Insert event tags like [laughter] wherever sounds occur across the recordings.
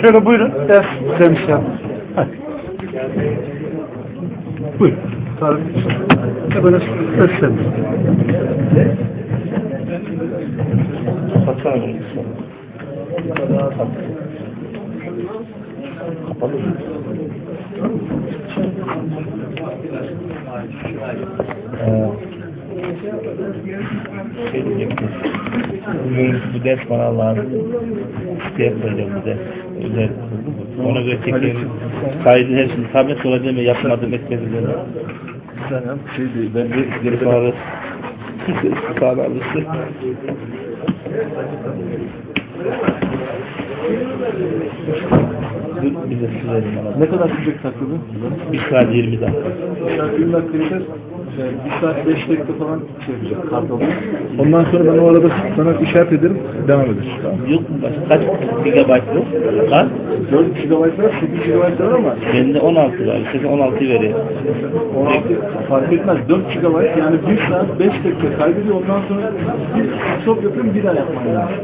Şöyle buyurun. Ders demiş ya. Hadi. Buyurun. Tarık. Böyle seslenin. Baksana bunu. Kapalı? Ee, şey. Bugün bu ders bana lazım. İsteye koyacağım bu ders. Özel. Ona göre çekeyim. Kaydı her şeyi tablet sonra deme yapmadım etmedim. Sen şey değil. Ben de geri sonra istifade alırsın. Dur bize sürelim bana. Ne kadar sürecek takribi? Bir saat 20 dakika. Bir saat 20 dakika bir saat 5 dakika falan şey yapacak kart alıyor. Ondan sonra ben o arada sana işaret ederim. Devam eder. Tamam. Yok mu başka? Kaç gigabayt bu? Kaç? 4 GB var, 8 GB var ama Bende 16 var. Senin 16 veriyor. 16 fark etmez. 4 GB yani 1 saat 5 dakika kaybediyor. Ondan sonra bir stop yapıyorum bir daha yapman lazım.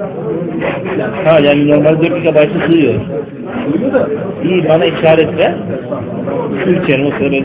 Ha yani normal 4 gigabaytı sığıyor. Duyuyor da İyi bana işaret ver. İçerim o sırada ben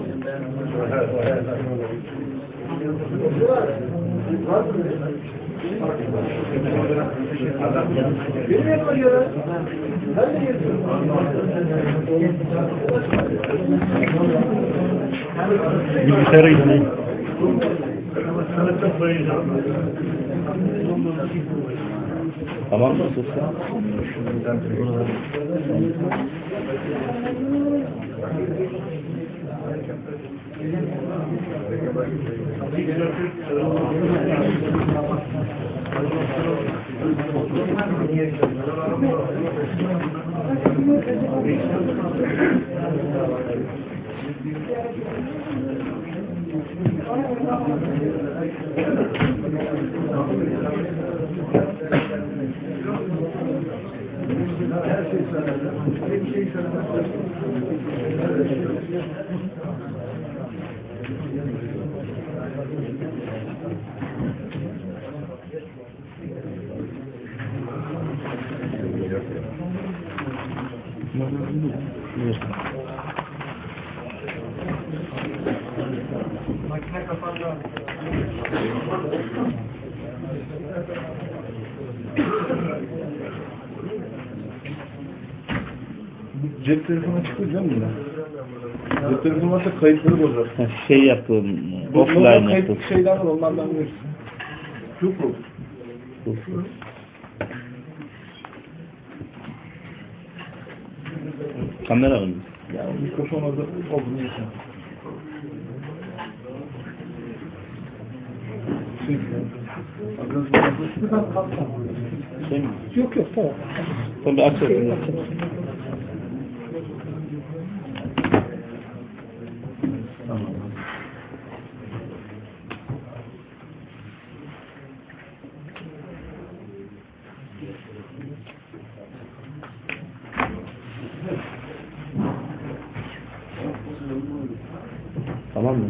su içerim durarım. Okey başlayacağım. Tamam. Bilgisayara gideyim. Tamam mı? Sus. Cep telefonu çıkıyor değil mi buna? Cep telefonu varsa kayıtları bozar. Ha, Şey yaptım. Offline normal kayıt yaptım. şeyler var onlardan verirsin. Yok mu? Kamera mı? Ya mikrofon orada olduğunu yesin. Yok yok tamam. Tamam bir açalım. Tamam mı?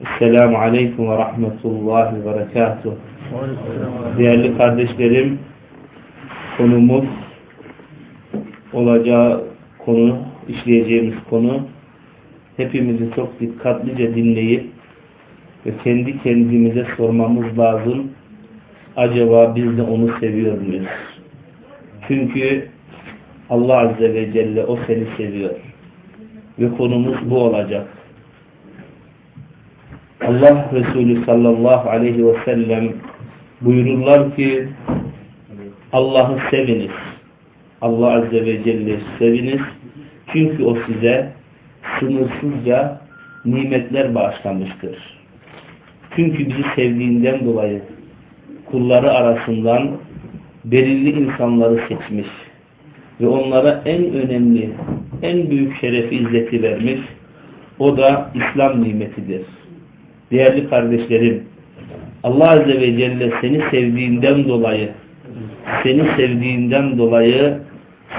Esselamu Aleyküm ve Rahmetullahi ve Berekatuh. Değerli kardeşlerim, konumuz olacağı konu, işleyeceğimiz konu hepimizi çok dikkatlice dinleyip ve kendi kendimize sormamız lazım. Acaba biz de onu seviyor muyuz? Çünkü Allah Azze ve Celle o seni seviyor. Ve konumuz bu olacak. Allah Resulü sallallahu aleyhi ve sellem buyururlar ki Allah'ı seviniz. Allah Azze ve Celle seviniz. Çünkü o size sınırsızca nimetler bağışlamıştır. Çünkü bizi sevdiğinden dolayı kulları arasından belirli insanları seçmiş ve onlara en önemli, en büyük şerefi, izzeti vermiş. O da İslam nimetidir. Değerli kardeşlerim, Allah Azze ve Celle seni sevdiğinden dolayı, seni sevdiğinden dolayı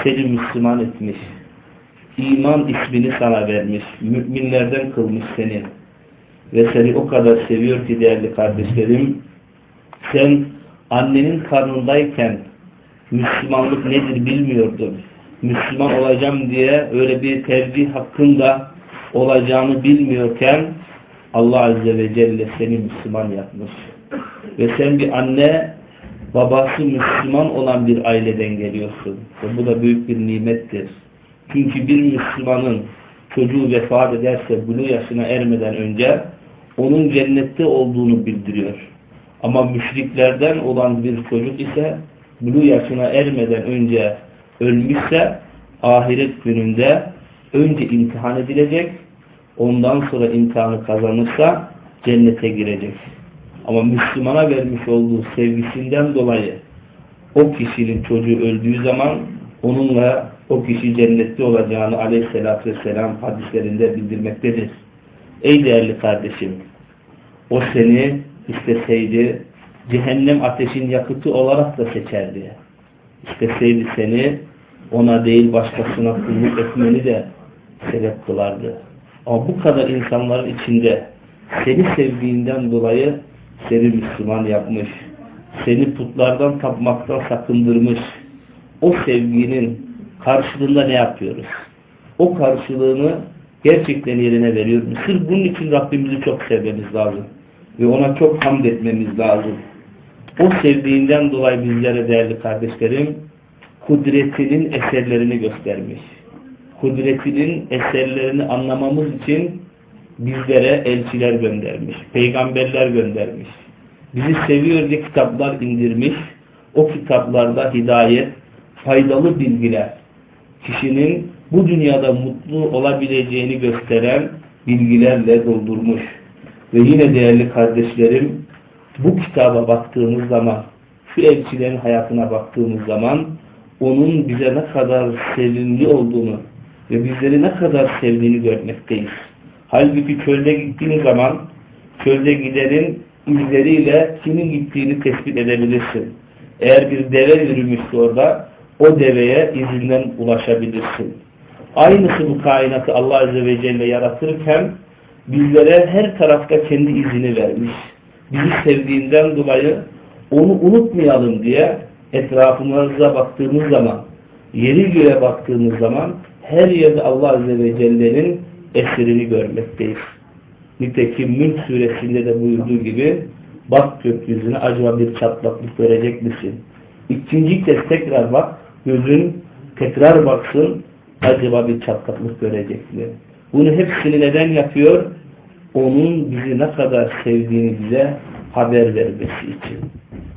seni Müslüman etmiş. İman ismini sana vermiş. Müminlerden kılmış seni. Ve seni o kadar seviyor ki değerli kardeşlerim, sen annenin karnındayken Müslümanlık nedir bilmiyordun. Müslüman olacağım diye öyle bir tercih hakkında olacağını bilmiyorken Allah Azze ve Celle seni Müslüman yapmış. Ve sen bir anne babası Müslüman olan bir aileden geliyorsun. Ve bu da büyük bir nimettir. Çünkü bir Müslümanın çocuğu vefat ederse bunu yaşına ermeden önce onun cennette olduğunu bildiriyor. Ama müşriklerden olan bir çocuk ise bulu yaşına ermeden önce ölmüşse ahiret gününde önce imtihan edilecek ondan sonra imtihanı kazanırsa cennete girecek. Ama Müslümana vermiş olduğu sevgisinden dolayı o kişinin çocuğu öldüğü zaman onunla o kişi cennette olacağını aleyhissalatü vesselam hadislerinde bildirmektedir. Ey değerli kardeşim o seni isteseydi cehennem ateşin yakıtı olarak da seçerdi. İsteseydi seni ona değil başkasına kulluk etmeni de sebep kılardı. Ama bu kadar insanların içinde seni sevdiğinden dolayı seni Müslüman yapmış. Seni putlardan tapmaktan sakındırmış. O sevginin karşılığında ne yapıyoruz? O karşılığını gerçekten yerine veriyoruz. Sırf bunun için Rabbimizi çok sevmemiz lazım. Ve ona çok hamd etmemiz lazım. O sevdiğinden dolayı bizlere değerli kardeşlerim kudretinin eserlerini göstermiş. Kudretinin eserlerini anlamamız için bizlere elçiler göndermiş. Peygamberler göndermiş. Bizi seviyor diye kitaplar indirmiş. O kitaplarda hidayet, faydalı bilgiler, kişinin bu dünyada mutlu olabileceğini gösteren bilgilerle doldurmuş. Ve yine değerli kardeşlerim bu kitaba baktığımız zaman, şu elçilerin hayatına baktığımız zaman onun bize ne kadar sevimli olduğunu ve bizleri ne kadar sevdiğini görmekteyiz. Halbuki çölde gittiğin zaman çölde giderin izleriyle kimin gittiğini tespit edebilirsin. Eğer bir deve yürümüşse orada o deveye izinden ulaşabilirsin. Aynısı bu kainatı Allah Azze ve Celle yaratırken bizlere her tarafta kendi izini vermiş bizi sevdiğinden dolayı onu unutmayalım diye etrafımıza baktığımız zaman, yeri göğe baktığımız zaman her yerde Allah Azze ve Celle'nin eserini görmekteyiz. Nitekim Mülk suresinde de buyurduğu gibi bak gökyüzüne acaba bir çatlaklık görecek misin? İkinci kez tekrar bak gözün tekrar baksın acaba bir çatlaklık görecek mi? Bunu hepsini neden yapıyor? onun bizi ne kadar sevdiğini bize haber vermesi için.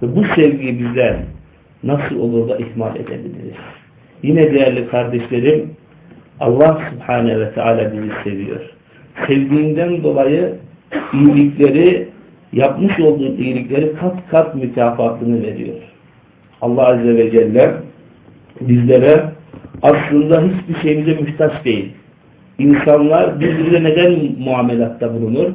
Ve bu sevgiyi bizler nasıl olur da ihmal edebiliriz? Yine değerli kardeşlerim, Allah Subhanahu ve Teala bizi seviyor. Sevdiğinden dolayı iyilikleri yapmış olduğu iyilikleri kat kat mükafatını veriyor. Allah Azze ve Celle bizlere aslında hiçbir şeyimize mühtaç değil. İnsanlar birbirine neden muamelatta bulunur?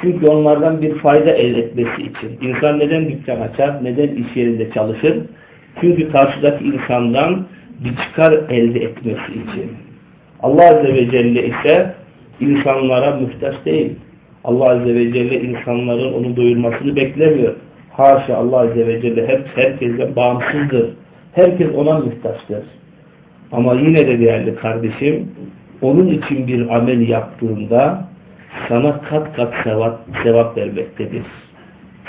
Çünkü onlardan bir fayda elde etmesi için. İnsan neden dükkan açar? Neden iş yerinde çalışır? Çünkü karşıdaki insandan bir çıkar elde etmesi için. Allah Azze ve Celle ise insanlara mühtaç değil. Allah Azze ve Celle insanların onu doyurmasını beklemiyor. Haşa Allah Azze ve Celle hep herkese bağımsızdır. Herkes ona muhtaçtır. Ama yine de değerli kardeşim onun için bir amel yaptığında sana kat kat sevap, sevap vermektedir.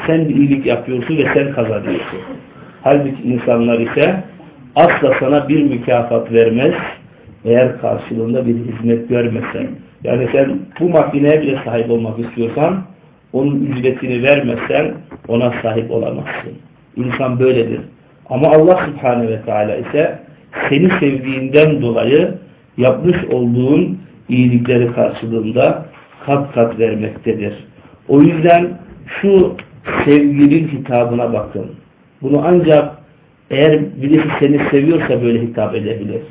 Sen bir iyilik yapıyorsun ve sen kazanıyorsun. Halbuki insanlar ise asla sana bir mükafat vermez eğer karşılığında bir hizmet görmesen. Yani sen bu makineye bile sahip olmak istiyorsan onun ücretini vermezsen ona sahip olamazsın. İnsan böyledir. Ama Allah Subhanahu ve Teala ise seni sevdiğinden dolayı yapmış olduğun iyilikleri karşılığında kat kat vermektedir. O yüzden şu sevginin hitabına bakın. Bunu ancak eğer birisi seni seviyorsa böyle hitap edebilir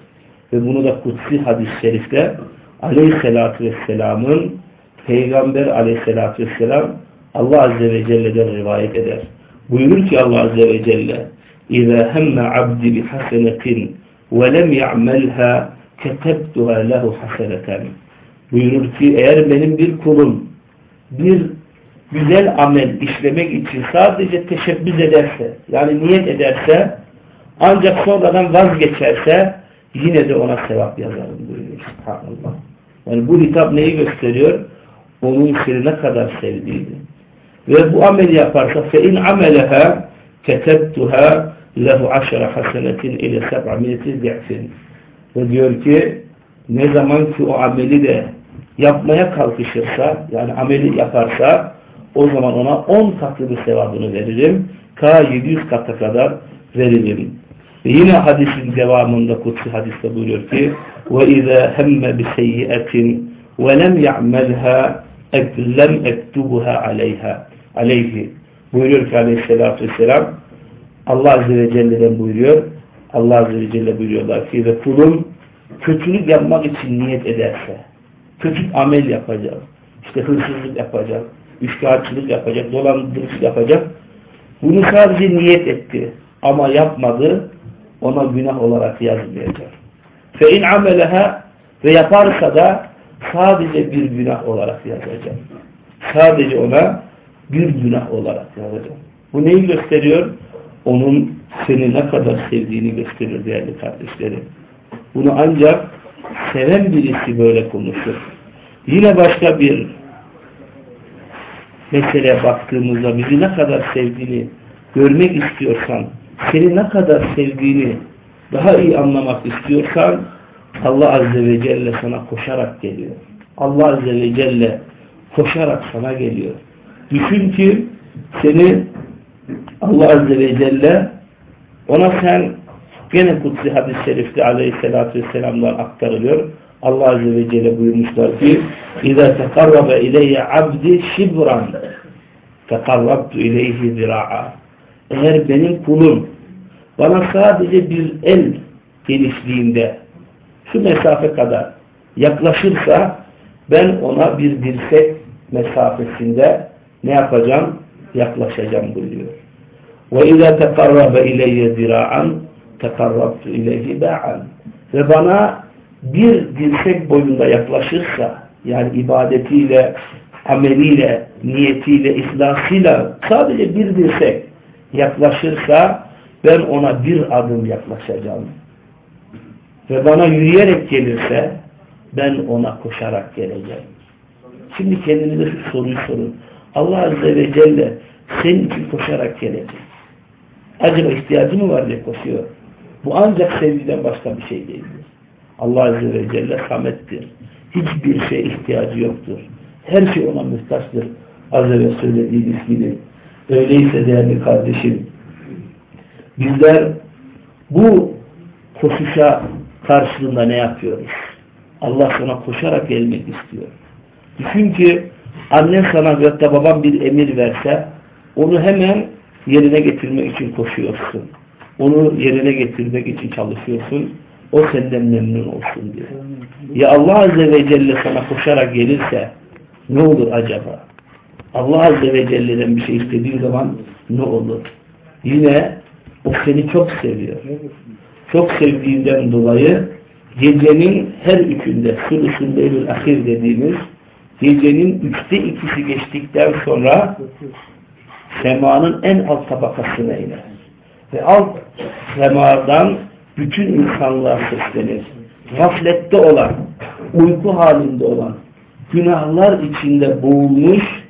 Ve bunu da kutsi hadis-i şerifte aleyhissalatü vesselamın Peygamber aleyhissalatü vesselam Allah Azze ve Celle'den rivayet eder. Buyurur ki Allah Azze ve Celle اِذَا هَمَّ عَبْدِ بِحَسَنَةٍ وَلَمْ يَعْمَلْهَا كَتَبْتُهَا لَهُ حَسَنَةً Buyurur ki eğer benim bir kulum bir güzel amel işlemek için sadece teşebbüs ederse yani niyet ederse ancak sonradan vazgeçerse yine de ona sevap yazarım buyuruyor. Subhanallah. Yani bu hitap neyi gösteriyor? Onun seni ne kadar sevdiğini. Ve bu ameli yaparsa فَاِنْ عَمَلَهَا كَتَبْتُهَا لَهُ عَشَرَ حَسَنَةٍ اِلَى سَبْعَمِيَةِ ذِعْفٍ Ve diyor ki ne zaman ki o ameli de yapmaya kalkışırsa yani ameli yaparsa o zaman ona 10 katlı bir sevabını veririm. K 700 kata kadar veririm. Ve yine hadisin devamında kutsi hadiste buyuruyor ki وَاِذَا هَمَّ بِسَيِّئَةٍ وَلَمْ يَعْمَلْهَا لَمْ اَكْتُبُهَا عَلَيْهَا aleyhi buyuruyor ki aleyhissalatü vesselam Allah Azze ve Celle'den buyuruyor Allah Azze ve Celle buyuruyorlar ki ve kulum kötülük yapmak için niyet ederse kötü amel yapacak işte hırsızlık yapacak üçkağıtçılık yapacak dolandırıcılık yapacak bunu sadece niyet etti ama yapmadı ona günah olarak yazmayacak. Fe in ameleha ve yaparsa da sadece bir günah olarak yazacak. Sadece ona bir günah olarak yazacak. Bu neyi gösteriyor? Onun seni ne kadar sevdiğini gösteriyor değerli kardeşlerim. Bunu ancak seven birisi böyle konuşur. Yine başka bir meseleye baktığımızda bizi ne kadar sevdiğini görmek istiyorsan seni ne kadar sevdiğini daha iyi anlamak istiyorsan Allah Azze ve Celle sana koşarak geliyor. Allah Azze ve Celle koşarak sana geliyor. Düşün ki seni Allah Azze ve Celle ona sen gene kutsi hadis-i şerifte aleyhissalatü vesselam'dan aktarılıyor. Allah Azze ve Celle buyurmuşlar ki اِذَا تَقَرَّبَ اِلَيَّ عَبْدِ شِبْرًا تَقَرَّبْتُ اِلَيْهِ ذِرَاعًا eğer benim kulum bana sadece bir el genişliğinde şu mesafe kadar yaklaşırsa ben ona bir dirsek mesafesinde ne yapacağım? Yaklaşacağım buyuruyor. وَاِذَا تَقَرَّبَ اِلَيَّ زِرَاعًا تَقَرَّبْتُ اِلَيْهِ بَاعًا Ve bana bir dirsek boyunda yaklaşırsa yani ibadetiyle, ameliyle, niyetiyle, ihlasıyla sadece bir dirsek yaklaşırsa ben ona bir adım yaklaşacağım. Ve bana yürüyerek gelirse ben ona koşarak geleceğim. Şimdi kendinize şu soruyu sorun. Allah Azze ve Celle senin için koşarak gelecek. Acaba ihtiyacı mı var diye koşuyor. Bu ancak sevgiden başka bir şey değildir. Allah Azze ve Celle samettir. Hiçbir şey ihtiyacı yoktur. Her şey ona muhtaçtır. Az evvel söylediğimiz gibi. Öyleyse değerli kardeşim bizler bu koşuşa karşılığında ne yapıyoruz? Allah sana koşarak gelmek istiyor. Düşün ki annen sana veyahut baban bir emir verse onu hemen yerine getirmek için koşuyorsun. Onu yerine getirmek için çalışıyorsun. O senden memnun olsun diye. Ya Allah Azze ve Celle sana koşarak gelirse ne olur acaba? Allah Azze ve Celle'den bir şey istediği zaman ne olur? Yine o seni çok seviyor. Çok sevdiğinden dolayı gecenin her üçünde sulusun leylül ahir dediğimiz gecenin üçte ikisi geçtikten sonra semanın en alt tabakasına iner. Ve alt semadan bütün insanlığa seslenir. Gaflette olan, uyku halinde olan, günahlar içinde boğulmuş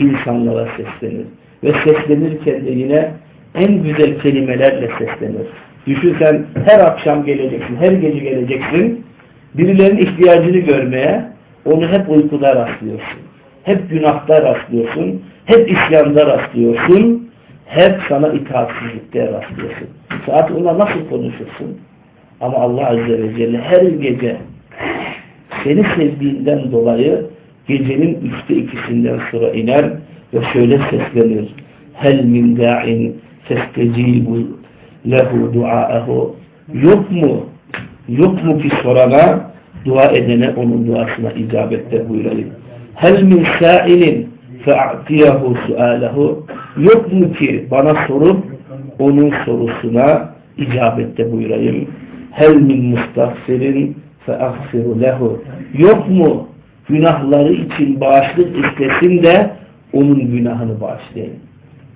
insanlara seslenir. Ve seslenirken de yine en güzel kelimelerle seslenir. Düşün sen her akşam geleceksin, her gece geleceksin. Birilerinin ihtiyacını görmeye onu hep uykuda rastlıyorsun. Hep günahta rastlıyorsun. Hep isyanda rastlıyorsun. Hep sana itaatsizlikte rastlıyorsun. Saat ona nasıl konuşursun? Ama Allah Azze ve Celle her gece seni sevdiğinden dolayı gecenin üçte ikisinden sonra iner ve şöyle seslenir. Hel min da'in festecibu lehu duaehu yok mu yok mu ki sorana dua edene onun duasına icabette buyurayım. Hel min sa'ilin fe'atiyahu sualehu yok mu ki bana sorup onun sorusuna icabette buyurayım. Hel min mustahsirin fe'agfiru lehu yok mu günahları için bağışlık istesin de onun günahını bağışlayayım.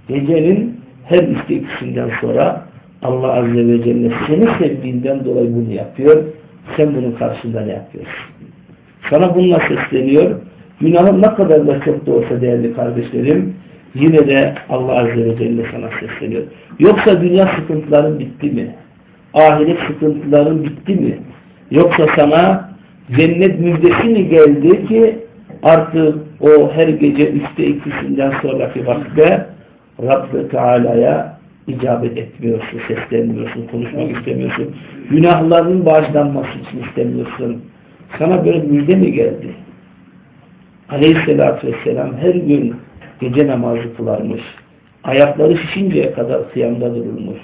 Gecenin her istekisinden sonra Allah Azze ve Celle seni sevdiğinden dolayı bunu yapıyor. Sen bunun karşında ne yapıyorsun? Sana bununla sesleniyor. Günahın ne kadar da çok da olsa değerli kardeşlerim yine de Allah Azze ve Celle sana sesleniyor. Yoksa dünya sıkıntıların bitti mi? Ahiret sıkıntıların bitti mi? Yoksa sana cennet müjdesi mi geldi ki artık o her gece üçte ikisinden sonraki vakitte Rabbü Teala'ya icabet etmiyorsun, seslenmiyorsun, konuşmak istemiyorsun. Günahlarının bağışlanması için istemiyorsun. Sana böyle müjde mi geldi? Aleyhisselatü Vesselam her gün gece namazı kılarmış. Ayakları şişinceye kadar kıyamda durulmuş.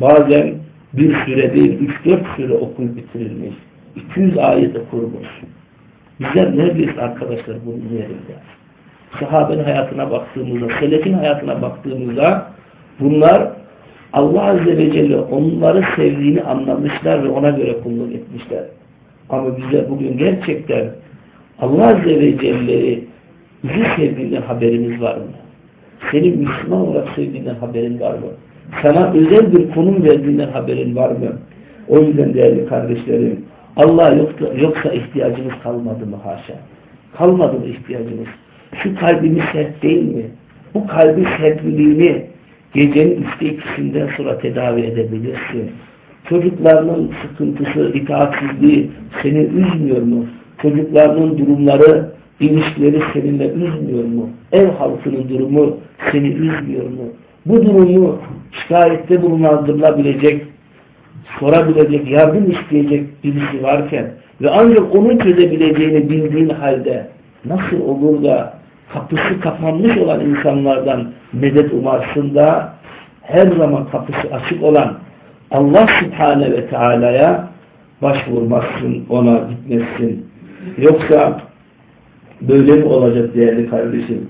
Bazen bir süre değil, üç dört süre okul bitirilmiş. 200 ayet okurmuş. Bizler neredeyiz arkadaşlar bunun yerinde? Sahabenin hayatına baktığımızda, selefin hayatına baktığımızda bunlar Allah Azze ve Celle onları sevdiğini anlamışlar ve ona göre kulluk etmişler. Ama bize bugün gerçekten Allah Azze ve Celle'yi bizi sevdiğinden haberimiz var mı? Senin Müslüman olarak sevdiğinden haberin var mı? Sana özel bir konum verdiğinden haberin var mı? O yüzden değerli kardeşlerim Allah yoksa, yoksa ihtiyacımız kalmadı mı haşa? Kalmadı mı ihtiyacımız? Şu kalbimiz sert değil mi? Bu kalbin sertliliğini gecenin üçte ikisinden sonra tedavi edebilirsin. Çocuklarının sıkıntısı, itaatsizliği seni üzmüyor mu? Çocuklarının durumları, ilişkileri seninle üzmüyor mu? Ev halkının durumu seni üzmüyor mu? Bu durumu şikayette bulunandırılabilecek, sorabilecek, yardım isteyecek birisi varken ve ancak onun çözebileceğini bildiğin halde nasıl olur da kapısı kapanmış olan insanlardan medet umarsın da her zaman kapısı açık olan Allah Subhane ve Teala'ya başvurmazsın, ona gitmezsin. Yoksa böyle mi olacak değerli kardeşim?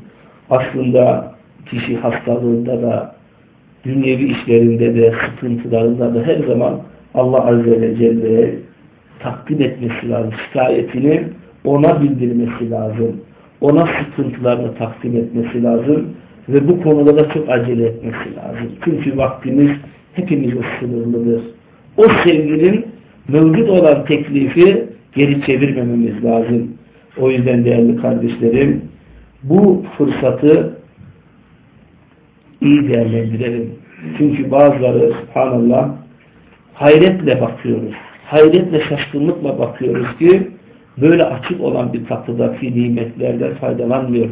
Aslında kişi hastalığında da, dünyevi işlerinde de, sıkıntılarında da her zaman Allah Azze ve Celle'ye takdim etmesi lazım. Şikayetini ona bildirmesi lazım. Ona sıkıntılarını takdim etmesi lazım. Ve bu konuda da çok acele etmesi lazım. Çünkü vaktimiz hepimizin sınırlıdır. O sevginin mevcut olan teklifi geri çevirmememiz lazım. O yüzden değerli kardeşlerim bu fırsatı iyi değerlendirelim. Çünkü bazıları subhanallah hayretle bakıyoruz. Hayretle şaşkınlıkla bakıyoruz ki böyle açık olan bir kapıdaki nimetlerden faydalanmıyor.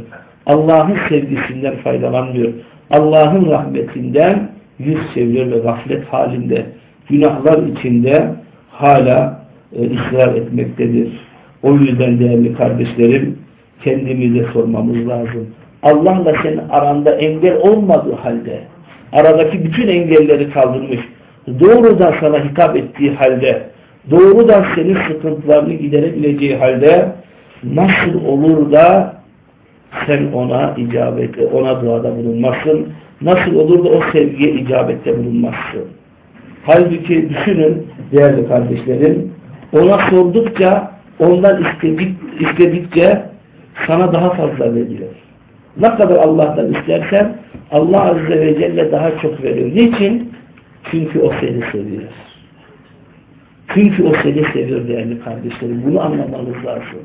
Allah'ın sevgisinden faydalanmıyor. Allah'ın rahmetinden yüz çeviriyor ve gaflet halinde günahlar içinde hala e, ısrar etmektedir. O yüzden değerli kardeşlerim kendimize sormamız lazım. Allah'la senin aranda engel olmadığı halde aradaki bütün engelleri kaldırmış doğrudan sana hitap ettiği halde doğrudan senin sıkıntılarını giderebileceği halde nasıl olur da sen ona icabet, ona duada bulunmazsın. Nasıl olur da o sevgiye icabette bulunmazsın. Halbuki düşünün değerli kardeşlerim, ona sordukça, ondan istedik, istedikçe sana daha fazla veriyor. Ne kadar Allah'tan istersen Allah Azze ve Celle daha çok veriyor. Niçin? Çünkü o seni seviyor. Çünkü o seni seviyor değerli kardeşlerim. Bunu anlamanız lazım.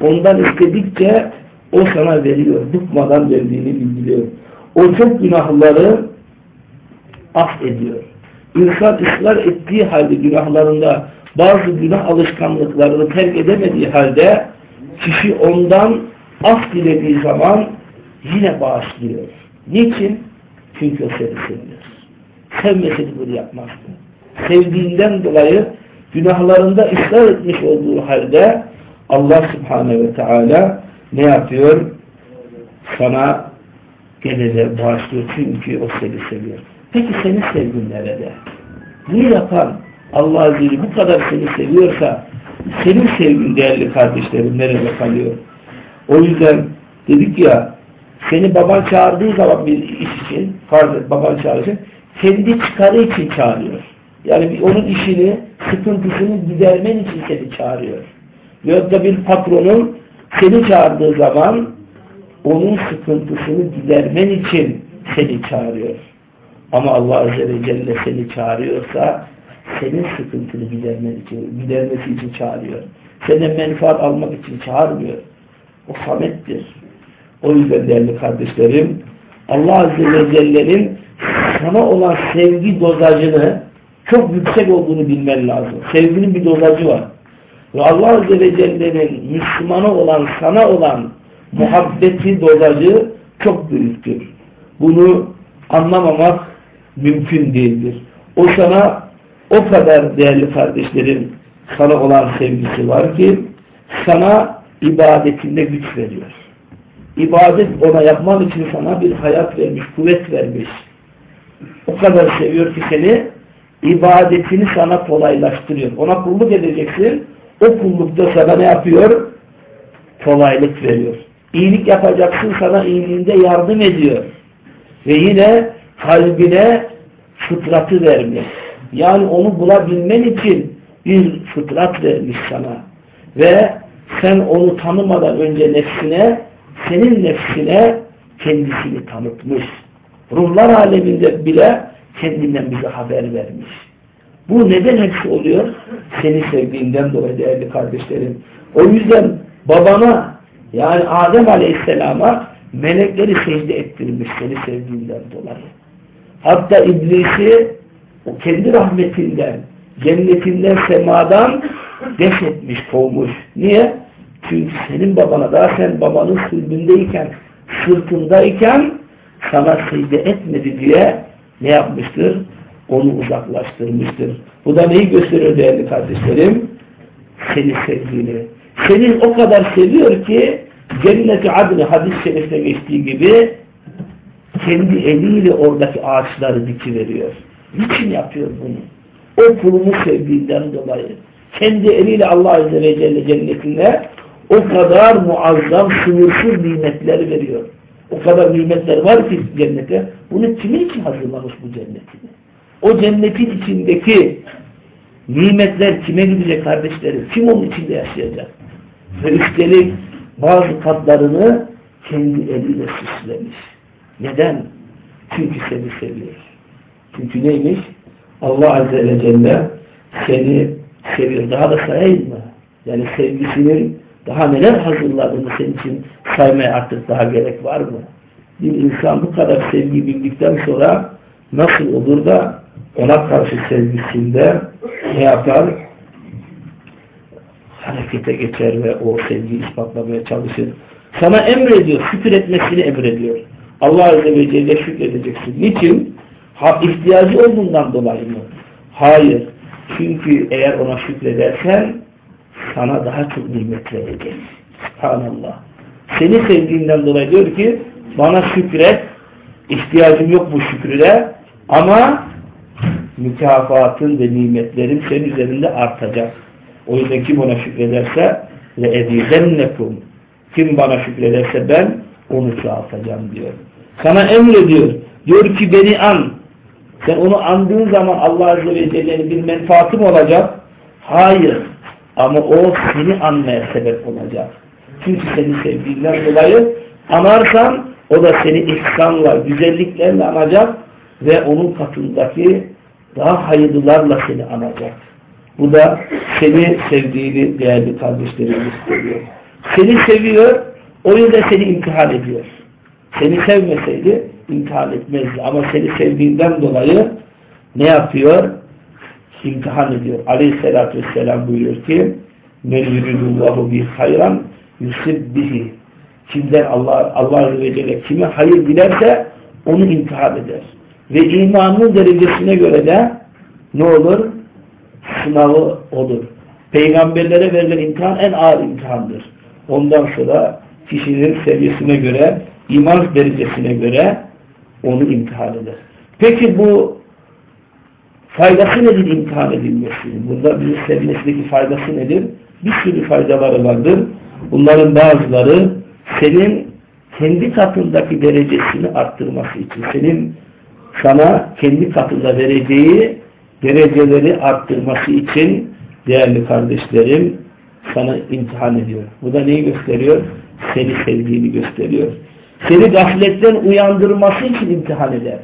Ondan istedikçe o sana veriyor. Bıkmadan verdiğini bildiriyor. O çok günahları affediyor. İnsan ısrar ettiği halde günahlarında bazı günah alışkanlıklarını terk edemediği halde kişi ondan af dilediği zaman yine bağışlıyor. Niçin? Çünkü o seni seviyor. Sevmeseydi bunu yapmazdı. Sevdiğinden dolayı günahlarında ısrar etmiş olduğu halde Allah Subhanahu ve Teala ne yapıyor? Sana gene de bağışlıyor çünkü o seni seviyor. Peki senin sevgin nerede? Bunu yapan Allah Azze bu kadar seni seviyorsa senin sevgin değerli kardeşlerim nerede kalıyor? O yüzden dedik ya seni baban çağırdığı zaman bir iş için farz baban çağırıyor kendi çıkarı için çağırıyor. Yani onun işini sıkıntısını gidermen için seni çağırıyor. Veyahut da bir patronun seni çağırdığı zaman onun sıkıntısını gidermen için seni çağırıyor. Ama Allah Azze ve Celle seni çağırıyorsa senin sıkıntını gidermen için, gidermesi için çağırıyor. Senden menfaat almak için çağırmıyor. O samettir. O yüzden değerli kardeşlerim Allah Azze ve Celle'nin sana olan sevgi dozajını çok yüksek olduğunu bilmen lazım. Sevginin bir dozajı var. Ve Allah Azze ve Celle'nin Müslümana olan, sana olan muhabbeti dozajı çok büyüktür. Bunu anlamamak mümkün değildir. O sana o kadar değerli kardeşlerim sana olan sevgisi var ki sana ibadetinde güç veriyor. İbadet ona yapman için sana bir hayat vermiş, kuvvet vermiş. O kadar seviyor ki seni ibadetini sana kolaylaştırıyor. Ona kulluk edeceksin. O kullukta sana ne yapıyor? Kolaylık veriyor. İyilik yapacaksın sana iyiliğinde yardım ediyor. Ve yine kalbine fıtratı vermiş. Yani onu bulabilmen için bir fıtrat vermiş sana. Ve sen onu tanımadan önce nefsine, senin nefsine kendisini tanıtmış. Ruhlar aleminde bile kendinden bize haber vermiş. Bu neden hepsi oluyor? Seni sevdiğinden dolayı değerli kardeşlerim. O yüzden babana yani Adem Aleyhisselam'a melekleri secde ettirmiş seni sevdiğinden dolayı. Hatta iblisi o kendi rahmetinden, cennetinden, semadan def etmiş, kovmuş. Niye? Çünkü senin babana daha sen babanın sülbündeyken, sırtındayken sana secde etmedi diye ne yapmıştır? Onu uzaklaştırmıştır. Bu da neyi gösteriyor değerli kardeşlerim? Seni sevdiğini. Seni o kadar seviyor ki cenneti adını hadis-i şerifte geçtiği gibi kendi eliyle oradaki ağaçları dikiveriyor. Niçin yapıyor bunu? O kulumu sevdiğinden dolayı. Kendi eliyle Allah Azze ve Celle cennetinde o kadar muazzam, sınırsız nimetler veriyor. O kadar nimetler var ki cennete. Bunu kimin için hazırlamış bu cennetini? O cennetin içindeki nimetler kime gidecek kardeşlerim? Kim onun içinde yaşayacak? Ve üstelik bazı katlarını kendi eliyle süslemiş. Neden? Çünkü seni seviyor. Çünkü neymiş? Allah Azze ve Celle seni seviyor. Daha da sayayım mı? Yani sevgisinin daha neler hazırladığını senin için saymaya artık daha gerek var mı? Bir insan bu kadar sevgi bildikten sonra nasıl olur da ona karşı sevgisinde ne yapar? Harekete geçer ve o sevgiyi ispatlamaya çalışır. Sana emrediyor, şükür etmesini emrediyor. Allah Azze ve Celle şükredeceksin. Niçin? Ha, ihtiyacı olduğundan dolayı mı? Hayır. Çünkü eğer ona şükredersen sana daha çok nimet vereceğim. Subhanallah. Seni sevdiğinden dolayı diyor ki bana şükret ihtiyacım yok bu şükrüde ama mükafatın ve nimetlerim senin üzerinde artacak. O yüzden kim ona şükrederse ve ezidennekum kim bana şükrederse ben onu çoğaltacağım diyor. Sana emrediyor. Diyor ki beni an. Sen onu andığın zaman Allah Azze ve Celle'nin bir menfaatı mı olacak? Hayır. Ama o seni anmaya sebep olacak. Çünkü seni sevdiğinden dolayı anarsan o da seni ihsanla, güzelliklerle anacak ve onun katındaki daha hayırlılarla seni anacak. Bu da seni sevdiğini değerli kardeşlerim gösteriyor. Seni seviyor, o yüzden seni imtihan ediyor. Seni sevmeseydi imtihan etmezdi. Ama seni sevdiğinden dolayı ne yapıyor? İmtihan ediyor. Aleyhisselatü vesselam buyuruyor ki men yuridullahu bi hayran yusib bihi kimden Allah Allah Azze ve Celle kime hayır dilerse onu imtihan eder. Ve imanın derecesine göre de ne olur? Sınavı odur. Peygamberlere verilen imtihan en ağır imtihandır. Ondan sonra kişinin seviyesine göre, iman derecesine göre onu imtihan eder. Peki bu faydası nedir imtihan edilmesi? Burada bir seviyesindeki faydası nedir? Bir sürü faydaları vardır. Bunların bazıları senin kendi katındaki derecesini arttırması için, senin sana kendi katında vereceği dereceleri arttırması için değerli kardeşlerim sana imtihan ediyor. Bu da neyi gösteriyor? Seni sevdiğini gösteriyor. Seni gafletten uyandırması için imtihan eder.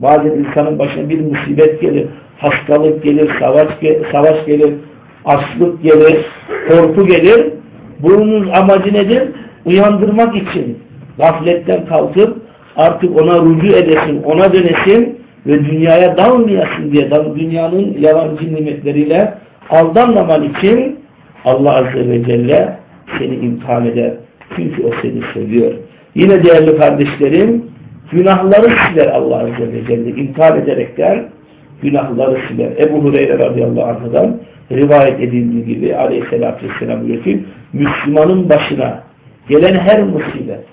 Bazen insanın başına bir musibet gelir, hastalık gelir, savaş, savaş gelir, açlık gelir, korku gelir. Bunun amacı nedir? Uyandırmak için gafletten kalkıp artık ona rücu edesin, ona dönesin ve dünyaya dalmayasın diye dünyanın yalancı nimetleriyle aldanmaman için Allah Azze ve Celle seni imtihan eder. Çünkü o seni seviyor. Yine değerli kardeşlerim günahları siler Allah Azze ve Celle imtihan ederekten günahları siler. Ebu Hureyre radıyallahu anh'dan rivayet edildiği gibi aleyhissalatü vesselam diyor ki Müslümanın başına gelen her musibet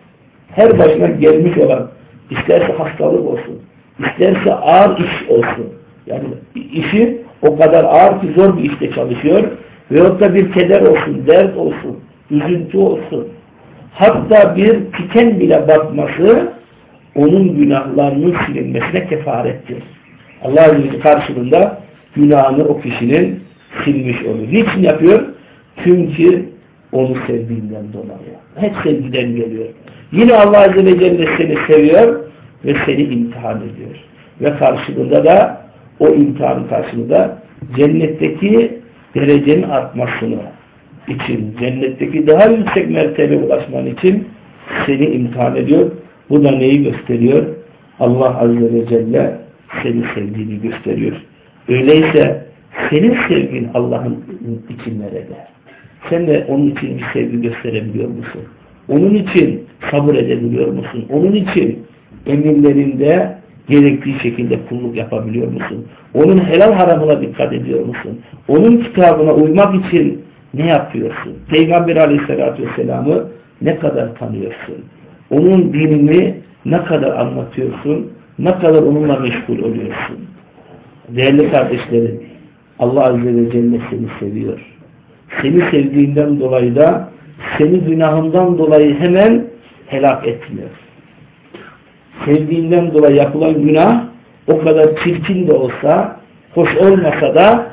her başına gelmiş olan isterse hastalık olsun isterse ağır iş olsun yani işi o kadar ağır ki zor bir işte çalışıyor veyahut da bir keder olsun, dert olsun, üzüntü olsun hatta bir tiken bile batması onun günahlarının silinmesine kefarettir. Allah Azze karşılığında günahını o kişinin silmiş olur. Niçin yapıyor? Çünkü onu sevdiğinden dolayı. Hep sevgiden geliyor. Yine Allah Azze ve Celle seni seviyor ve seni imtihan ediyor. Ve karşılığında da o imtihan karşılığında cennetteki derecenin artmasını için, cennetteki daha yüksek mertebe ulaşman için seni imtihan ediyor. Bu da neyi gösteriyor? Allah Azze ve Celle seni sevdiğini gösteriyor. Öyleyse senin sevgin Allah'ın için nerede? Sen de onun için bir sevgi gösterebiliyor musun? Onun için sabır edebiliyor musun? Onun için emirlerinde gerektiği şekilde kulluk yapabiliyor musun? Onun helal haramına dikkat ediyor musun? Onun kitabına uymak için ne yapıyorsun? Peygamber aleyhissalatü vesselam'ı ne kadar tanıyorsun? Onun dinini ne kadar anlatıyorsun? Ne kadar onunla meşgul oluyorsun? Değerli kardeşlerim, Allah Azze ve Celle seni seviyor. Seni sevdiğinden dolayı da seni günahından dolayı hemen helak etmiyor. Sevdiğinden dolayı yapılan günah o kadar çirkin de olsa, hoş olmasa da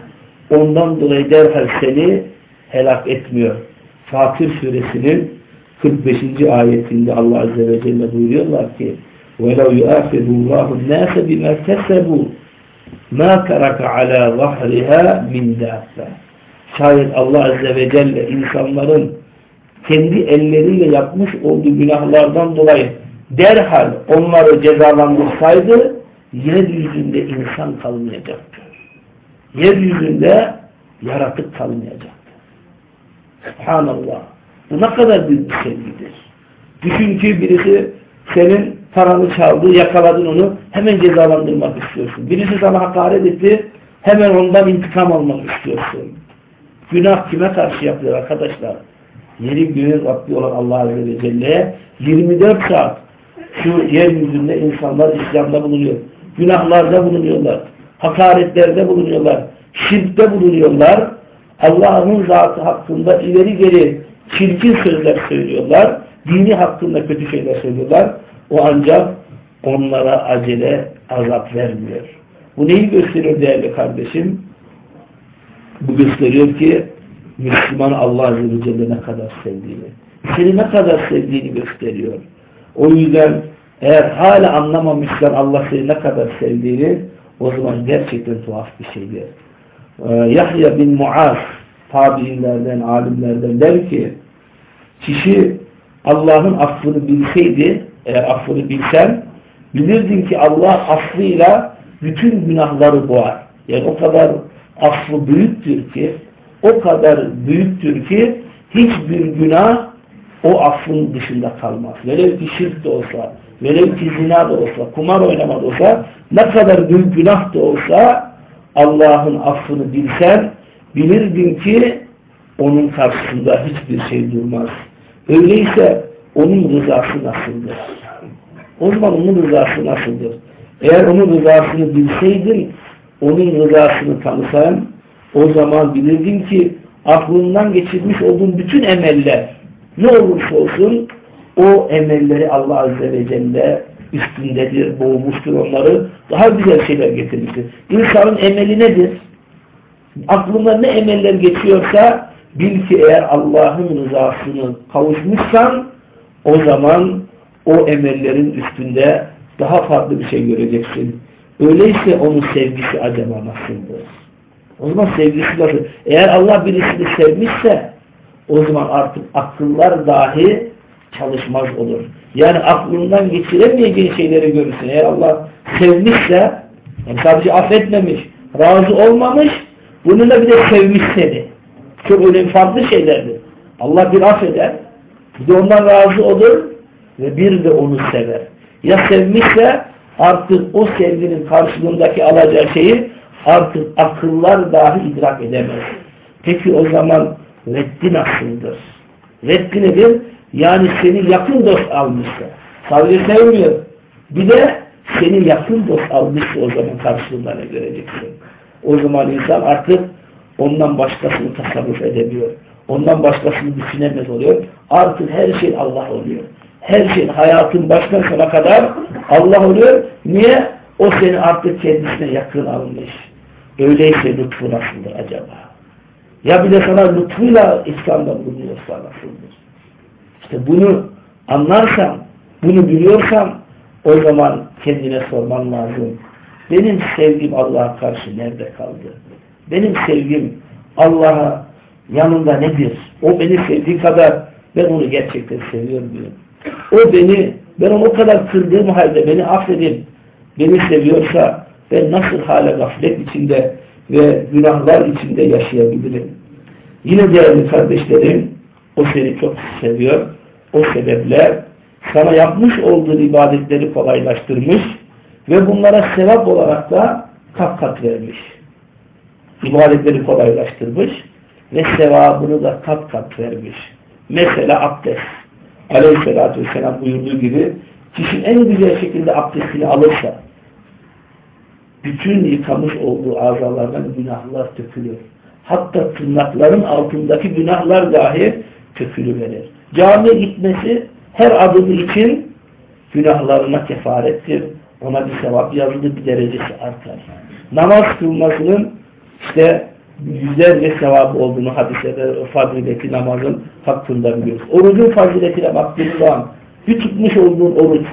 ondan dolayı derhal seni helak etmiyor. Fatır suresinin 45. ayetinde Allah Azze ve Celle buyuruyorlar ki وَلَوْ يُؤَخِذُ اللّٰهُ النَّاسَ بِمَا كَسَبُوا مَا تَرَكَ عَلَى ظَهْرِهَا مِنْ دَافَ Şayet Allah Azze ve Celle insanların kendi elleriyle yapmış olduğu günahlardan dolayı derhal onları cezalandırsaydı yeryüzünde insan kalmayacaktı. Yeryüzünde yaratık kalmayacaktı. Subhanallah. Bu ne kadar büyük bir sevgidir. Düşün ki birisi senin paranı çaldı, yakaladın onu, hemen cezalandırmak istiyorsun. Birisi sana hakaret etti, hemen ondan intikam almak istiyorsun. Günah kime karşı yapıyor arkadaşlar? Yeri göğün Rabbi olan Allah Azze ve Celle'ye 24 saat şu yeryüzünde insanlar İslam'da bulunuyor. Günahlarda bulunuyorlar. Hakaretlerde bulunuyorlar. Şirkte bulunuyorlar. Allah'ın zatı hakkında ileri geri çirkin sözler söylüyorlar. Dini hakkında kötü şeyler söylüyorlar. O ancak onlara acele azap vermiyor. Bu neyi gösteriyor değerli kardeşim? Bu gösteriyor ki Müslüman Allah Azze ve Celle ne kadar sevdiğini, seni ne kadar sevdiğini gösteriyor. O yüzden eğer hala anlamamışsan Allah seni ne kadar sevdiğini o zaman gerçekten tuhaf bir şeydir. Ee, Yahya bin Muaz tabiinlerden, alimlerden der ki kişi Allah'ın affını bilseydi eğer affını bilsen bilirdin ki Allah affıyla bütün günahları boğar. Yani o kadar affı büyüktür ki o kadar büyüktür ki hiçbir günah o affın dışında kalmaz. Velev ki şirk de olsa, velev ki zina da olsa, kumar oynama da olsa, ne kadar büyük günah da olsa Allah'ın affını bilsen bilirdin ki onun karşısında hiçbir şey durmaz. Öyleyse onun rızası nasıldır? O zaman onun rızası nasıldır? Eğer onun rızasını bilseydin, onun rızasını tanısan, o zaman bilirdin ki aklından geçirmiş olduğun bütün emeller ne olursa olsun o emelleri Allah Azze ve Celle üstündedir, boğmuştur onları. Daha güzel şeyler getirmiştir. İnsanın emeli nedir? Aklına ne emeller geçiyorsa bil ki eğer Allah'ın rızasını kavuşmuşsan o zaman o emellerin üstünde daha farklı bir şey göreceksin. Öyleyse onun sevgisi acaba nasıldır? O zaman sevgisi nasıl? Eğer Allah birisini sevmişse o zaman artık akıllar dahi çalışmaz olur. Yani aklından geçiremeyeceğin şeyleri görürsün. Eğer Allah sevmişse yani sadece affetmemiş, razı olmamış, bununla bir de sevmiş seni. Çok önemli farklı şeylerdir. Allah bir affeder, bir de ondan razı olur ve bir de onu sever. Ya sevmişse artık o sevginin karşılığındaki alacağı şeyi artık akıllar dahi idrak edemez. Peki o zaman reddi nasıldır? Reddi nedir? Yani seni yakın dost almışsa. Sadece sevmiyor. Bir de seni yakın dost almışsa o zaman karşılığında ne göreceksin? O zaman insan artık ondan başkasını tasarruf edemiyor. Ondan başkasını düşünemez oluyor. Artık her şey Allah oluyor. Her şey hayatın baştan sona kadar Allah oluyor. Niye? O seni artık kendisine yakın almış. Öyleyse lütfu nasıldır acaba? Ya bir de sana lütfuyla İslam'da bulunuyorsa nasıldır? İşte bunu anlarsan, bunu biliyorsan o zaman kendine sorman lazım. Benim sevgim Allah'a karşı nerede kaldı? Benim sevgim Allah'a yanında nedir? O beni sevdiği kadar ben onu gerçekten seviyor muyum? O beni, ben onu o kadar kırdığım halde beni affedin, beni seviyorsa ben nasıl hala gaflet içinde ve günahlar içinde yaşayabilirim? Yine değerli kardeşlerim, o seni çok seviyor. O sebeple sana yapmış olduğu ibadetleri kolaylaştırmış ve bunlara sevap olarak da kat kat vermiş. İbadetleri kolaylaştırmış ve sevabını da kat kat vermiş. Mesela abdest. Aleyhisselatü Vesselam buyurduğu gibi kişi en güzel şekilde abdestini alırsa bütün yıkamış olduğu azalardan günahlar tökülür. Hatta tırnakların altındaki günahlar dahi tökülüverir. Camiye gitmesi her adımı için günahlarına kefarettir. Ona bir sevap yazılır, bir derecesi artar. Namaz kılmasının işte yüzlerce sevabı olduğunu hadisede fazileti namazın hakkında biliyoruz. Orucun faziletine baktığımız zaman bir tutmuş olduğun oruç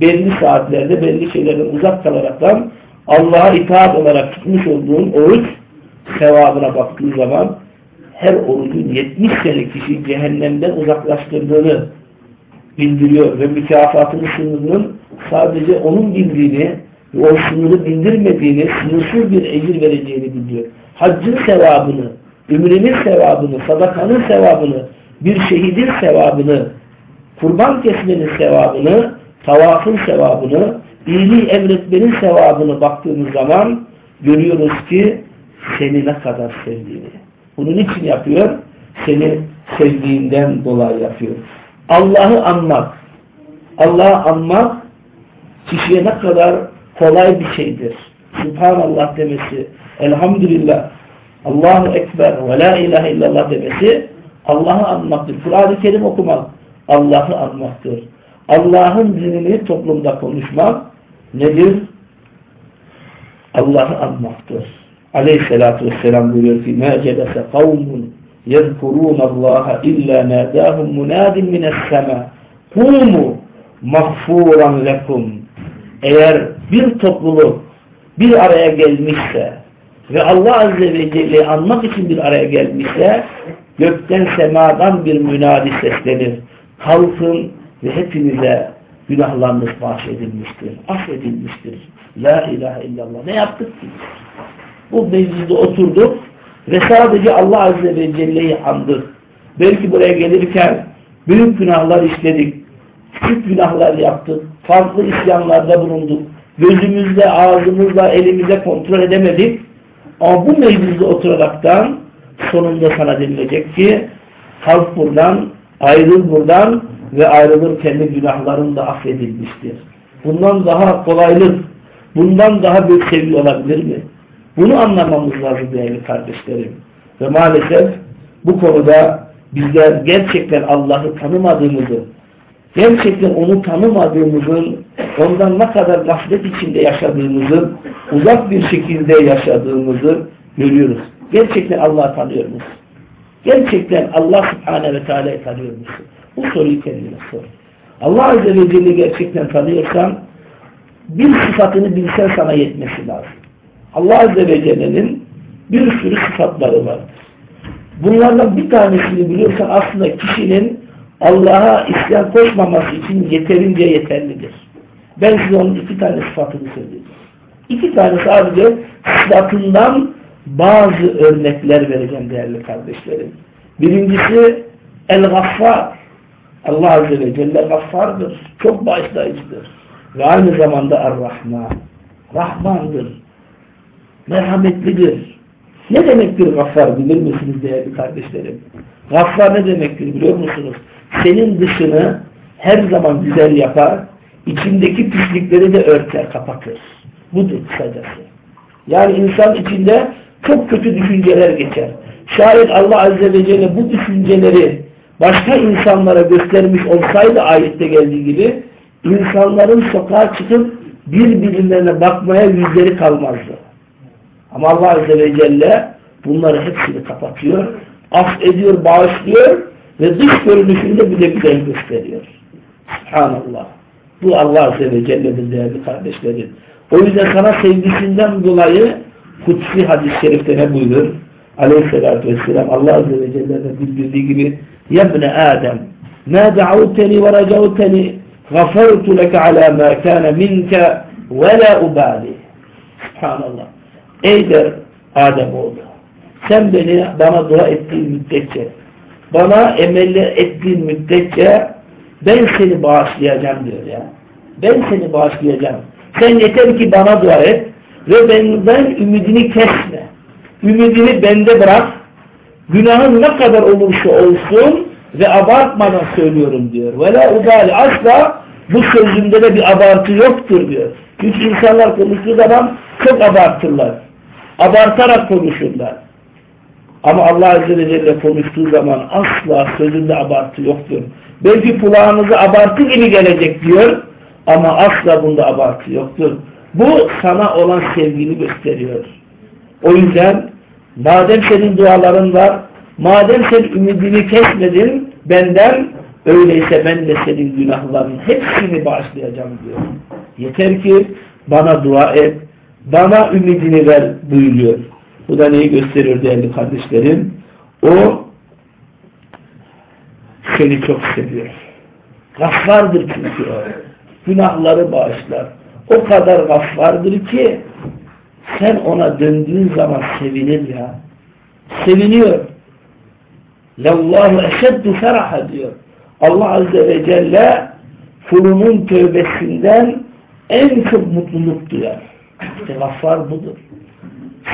belli saatlerde belli şeylerden uzak kalaraktan Allah'a itaat olarak tutmuş olduğun oruç sevabına baktığı zaman her orucun 70 sene kişi cehennemden uzaklaştırdığını bildiriyor ve mükafatının sınırının sadece onun bildiğini ve o sınırı bildirmediğini, sınırsız bir ecir vereceğini bildiriyor. Haccın sevabını, ümrenin sevabını, sadakanın sevabını, bir şehidin sevabını, kurban kesmenin sevabını, tavafın sevabını, iyiliği emretmenin sevabını baktığımız zaman görüyoruz ki seni ne kadar sevdiğini, Bunu niçin yapıyor? Seni sevdiğinden dolayı yapıyor. Allah'ı anmak, Allah'ı anmak kişiye ne kadar kolay bir şeydir. Subhanallah demesi, elhamdülillah, Allahu Ekber ve la ilahe illallah demesi Allah'ı anmaktır. Kur'an-ı Kerim okumak Allah'ı anmaktır. Allah'ın dinini toplumda konuşmak nedir? Allah'ı anmaktır. Aleyhisselatü vesselam buyuruyor ki مَا جَلَسَ قَوْمٌ يَذْكُرُونَ اللّٰهَ اِلَّا نَادَاهُمْ مُنَادٍ مِنَ السَّمَا قُومُوا مَغْفُورًا لَكُمْ Eğer bir topluluk bir araya gelmişse ve Allah Azze ve Celle'yi anmak için bir araya gelmişse gökten semadan bir münadi seslenir. Kalkın ve hepinize günahlarınız bahşedilmiştir, affedilmiştir. La ilahe illallah. Ne yaptık ki? Bu mecliste oturduk ve sadece Allah Azze ve Celle'yi andık. Belki buraya gelirken büyük günahlar işledik, küçük günahlar yaptık, farklı isyanlarda bulunduk. Gözümüzle, ağzımızla, elimizle kontrol edemedik. Ama bu mecliste oturaraktan sonunda sana denilecek ki kalk buradan, ayrıl buradan ve ayrılırken de günahların da affedilmiştir. Bundan daha kolaylık, bundan daha büyük sevgi olabilir mi? Bunu anlamamız lazım değerli kardeşlerim. Ve maalesef bu konuda bizler gerçekten Allah'ı tanımadığımızı, gerçekten onu tanımadığımızın, ondan ne kadar gaflet içinde yaşadığımızı, uzak bir şekilde yaşadığımızı görüyoruz. Gerçekten Allah'ı tanıyor musun? Gerçekten Allah Subhanahu ve Teala'yı tanıyor musun? Bu soruyu kendine sor. Allah Azze ve Celle gerçekten tanıyorsan bir sıfatını bilsen sana yetmesi lazım. Allah Azze ve Celle'nin bir sürü sıfatları vardır. Bunlardan bir tanesini biliyorsan aslında kişinin Allah'a isyan koşmaması için yeterince yeterlidir. Ben size onun iki tane sıfatını söyleyeyim. İki tane sadece sıfatından bazı örnekler vereceğim değerli kardeşlerim. Birincisi El-Gaffar. Allah Azze ve Celle Gaffardır. Çok bağışlayıcıdır. Ve aynı zamanda Er-Rahman. Rahmandır. Merhametlidir. Ne demektir gaffar bilir misiniz değerli kardeşlerim? Gaffar ne demektir biliyor musunuz? Senin dışını her zaman güzel yapar, içindeki pislikleri de örter, kapatır. Budur kısacası. Yani insan içinde çok kötü düşünceler geçer. Şayet Allah Azze ve Celle bu düşünceleri başka insanlara göstermiş olsaydı ayette geldiği gibi insanların sokağa çıkıp birbirlerine bakmaya yüzleri kalmazdı. Ama Allah Azze ve Celle bunları hepsini kapatıyor, af ediyor, bağışlıyor ve dış görünüşünde bile güzel gösteriyor. Subhanallah. Bu Allah Azze ve Celle'dir değerli kardeşlerim. O yüzden sana sevgisinden dolayı kutsi hadis-i şerifte ne buyurur? Aleyhisselatü Vesselam Allah Azze ve Celle'den bildirdiği gibi Yebne Adem ve racavteni gafartu leke ala ma kana minke ve la ubali Subhanallah. Ey der Adem oğlu sen beni bana dua ettiğin müddetçe bana emelle ettiğin müddetçe ben seni bağışlayacağım diyor ya. Ben seni bağışlayacağım. Sen yeter ki bana dua et ve benden ümidini kesme. Ümidini bende bırak. Günahın ne kadar olursa olsun ve abartmadan söylüyorum diyor. Ve la asla bu sözümde de bir abartı yoktur diyor. Çünkü insanlar konuştuğu zaman çok abartırlar. Abartarak konuşurlar. Ama Allah Azze ve Celle konuştuğu zaman asla sözünde abartı yoktur. Belki kulağınıza abartı gibi gelecek diyor ama asla bunda abartı yoktur. Bu sana olan sevgini gösteriyor. O yüzden madem senin duaların var, madem sen ümidini kesmedin benden, öyleyse ben de senin günahların hepsini bağışlayacağım diyor. Yeter ki bana dua et, bana ümidini ver buyuruyor. Bu da neyi gösteriyor değerli kardeşlerim? O seni çok seviyor. Gaffardır çünkü o. Günahları bağışlar. O kadar gaffardır ki sen ona döndüğün zaman sevinir ya. Seviniyor. Lallahu eşeddu feraha diyor. Allah Azze ve Celle kulunun tövbesinden en çok mutluluk duyar. İşte gaffar budur.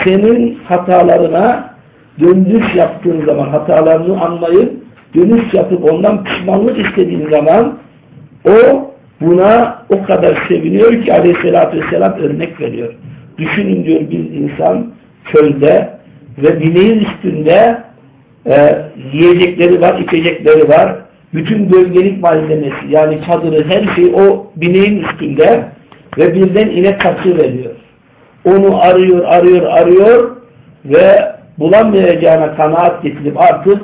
Senin hatalarına dönüş yaptığın zaman hatalarını anlayıp dönüş yapıp ondan pişmanlık istediğin zaman o buna o kadar seviniyor ki aleyhissalatü vesselam örnek veriyor. Düşünün diyor bir insan çölde ve bineğin üstünde e, yiyecekleri var, içecekleri var. Bütün gölgelik malzemesi yani çadırı her şey o bineğin üstünde ve birden inek kaçı veriyor. Onu arıyor, arıyor, arıyor ve bulamayacağına kanaat getirip artık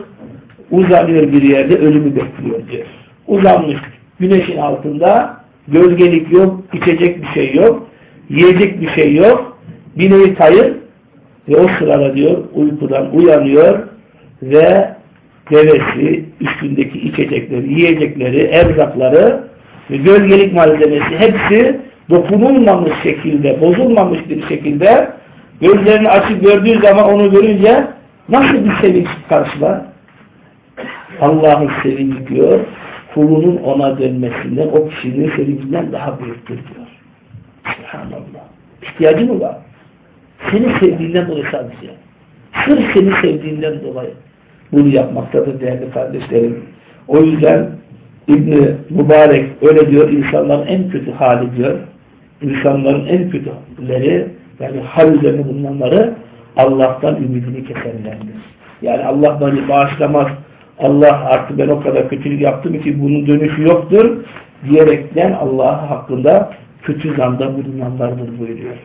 uzanıyor bir yerde ölümü bekliyor diyor. Uzanmış güneşin altında gölgelik yok, içecek bir şey yok, yiyecek bir şey yok. Bineği kayır ve o sırada diyor uykudan uyanıyor ve devesi, üstündeki içecekleri, yiyecekleri, erzakları ve gölgelik malzemesi hepsi dokunulmamış şekilde, bozulmamış bir şekilde gözlerini açıp gördüğü zaman onu görünce nasıl bir sevinç karşılar? Allah'ın sevinci diyor, kulunun ona dönmesinden, o kişinin sevincinden daha büyüktür diyor. Subhanallah. İhtiyacı mı var? Seni sevdiğinden dolayı sadece. Sırf seni sevdiğinden dolayı bunu yapmaktadır değerli kardeşlerim. O yüzden İbni Mübarek öyle diyor, insanların en kötü hali diyor. İnsanların en kötüleri, yani hal üzerine bulunanları Allah'tan ümidini kesenlerdir. Yani Allah beni bağışlamaz, Allah artık ben o kadar kötülük yaptım ki bunun dönüşü yoktur diyerekten Allah hakkında kötü zanda bulunanlardır buyuruyor.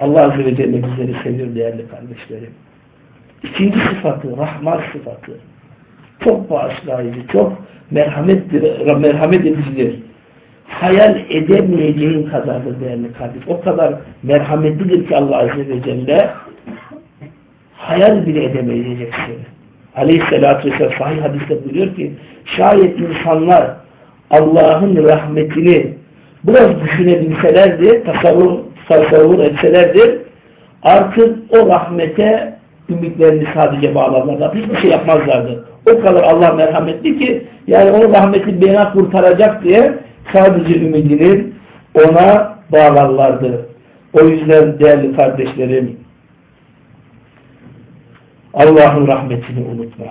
Allah Azze ve Celle bizleri seviyor değerli kardeşlerim. İkinci sıfatı, rahmat sıfatı. Çok bağışlayıcı, çok merhamettir, merhamet edicidir. Hayal edemeyeceğin kadardır değerli kardeş. O kadar merhametlidir ki Allah Azze ve Celle hayal bile edemeyeceksin. Aleyhisselatü Vesselam sahih hadiste buyuruyor ki şayet insanlar Allah'ın rahmetini biraz düşünebilselerdi, tasavvur, tasavvur etselerdi artık o rahmete ümitlerini sadece bağlarlardı. Hiçbir şey yapmazlardı. O kadar Allah merhametli ki yani onun rahmeti beni kurtaracak diye sadece ümidini ona bağlarlardı. O yüzden değerli kardeşlerim Allah'ın rahmetini unutma.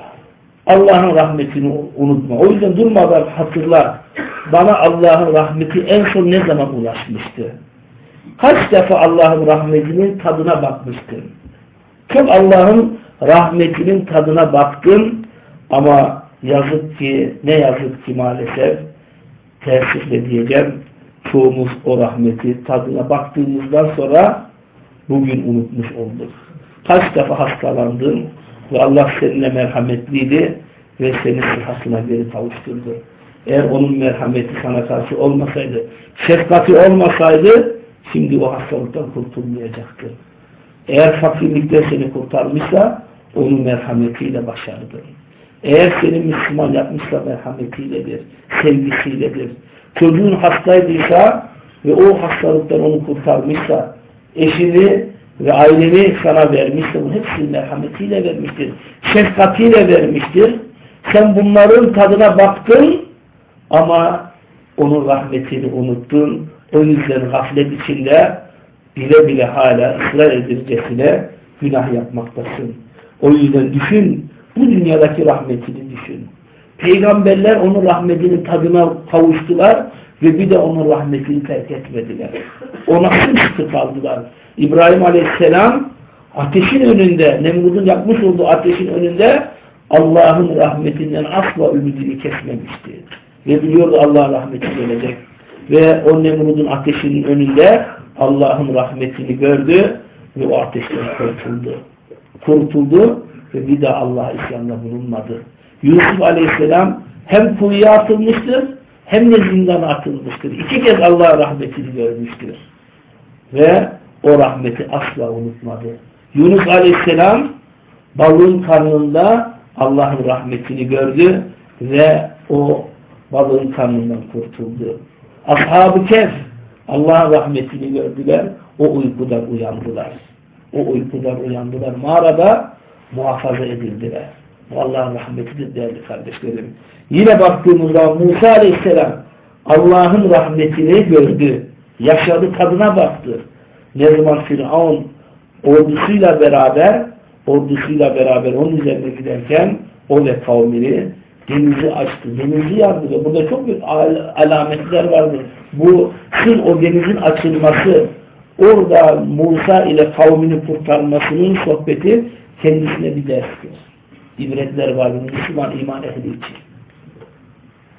Allah'ın rahmetini unutma. O yüzden durmadan hatırla. Bana Allah'ın rahmeti en son ne zaman ulaşmıştı? Kaç defa Allah'ın rahmetinin tadına bakmıştın? Çok Allah'ın rahmetinin tadına baktın ama yazık ki, ne yazık ki maalesef teessüfle diyeceğim çoğumuz o rahmeti tadına baktığımızdan sonra bugün unutmuş olduk. Kaç defa hastalandın ve Allah seninle merhametliydi ve seni sıhhatına geri kavuşturdu. Eğer onun merhameti sana karşı olmasaydı, şefkati olmasaydı şimdi o hastalıktan kurtulmayacaktı. Eğer fakirlikte seni kurtarmışsa onun merhametiyle başardın. Eğer seni Müslüman yapmışsa merhametiyledir, sevgisiyledir. Çocuğun hastaydıysa ve o hastalıktan onu kurtarmışsa, eşini ve aileni sana vermişse bunu hepsini merhametiyle vermiştir. Şefkatiyle vermiştir. Sen bunların tadına baktın ama onun rahmetini unuttun. O yüzden gaflet içinde bile bile hala ısrar edircesine günah yapmaktasın. O yüzden düşün, bu dünyadaki rahmetini düşün. Peygamberler onun rahmetinin tadına kavuştular ve bir de onun rahmetini terk etmediler. Ona sımsıkı kaldılar. İbrahim Aleyhisselam ateşin önünde, Nemrud'un yapmış olduğu ateşin önünde Allah'ın rahmetinden asla ümidini kesmemişti. Ve biliyordu Allah rahmeti gelecek. Ve o Nemrud'un ateşinin önünde Allah'ın rahmetini gördü ve o ateşten kurtuldu. Kurtuldu ve bir daha Allah isyanla bulunmadı. Yusuf Aleyhisselam hem kuyuya atılmıştır hem de zindana atılmıştır. İki kez Allah rahmetini görmüştür. Ve o rahmeti asla unutmadı. Yunus Aleyhisselam balığın karnında Allah'ın rahmetini gördü ve o balığın karnından kurtuldu. Ashab-ı Kehf Allah'ın rahmetini gördüler. O uykudan uyandılar. O uykudan uyandılar. Mağarada muhafaza edildiler. Bu Allah'ın rahmetidir değerli kardeşlerim. Yine baktığımızda Musa Aleyhisselam Allah'ın rahmetini gördü. Yaşadı tadına baktı. Ne zaman Firavun ordusuyla beraber ordusuyla beraber onun üzerine giderken o ve kavmini denizi açtı. Denizi yardı burada çok büyük al alametler vardı. Bu sır o denizin açılması orada Musa ile kavmini kurtarmasının sohbeti kendisine bir derstir. İbretler vardı Müslüman iman ehli için.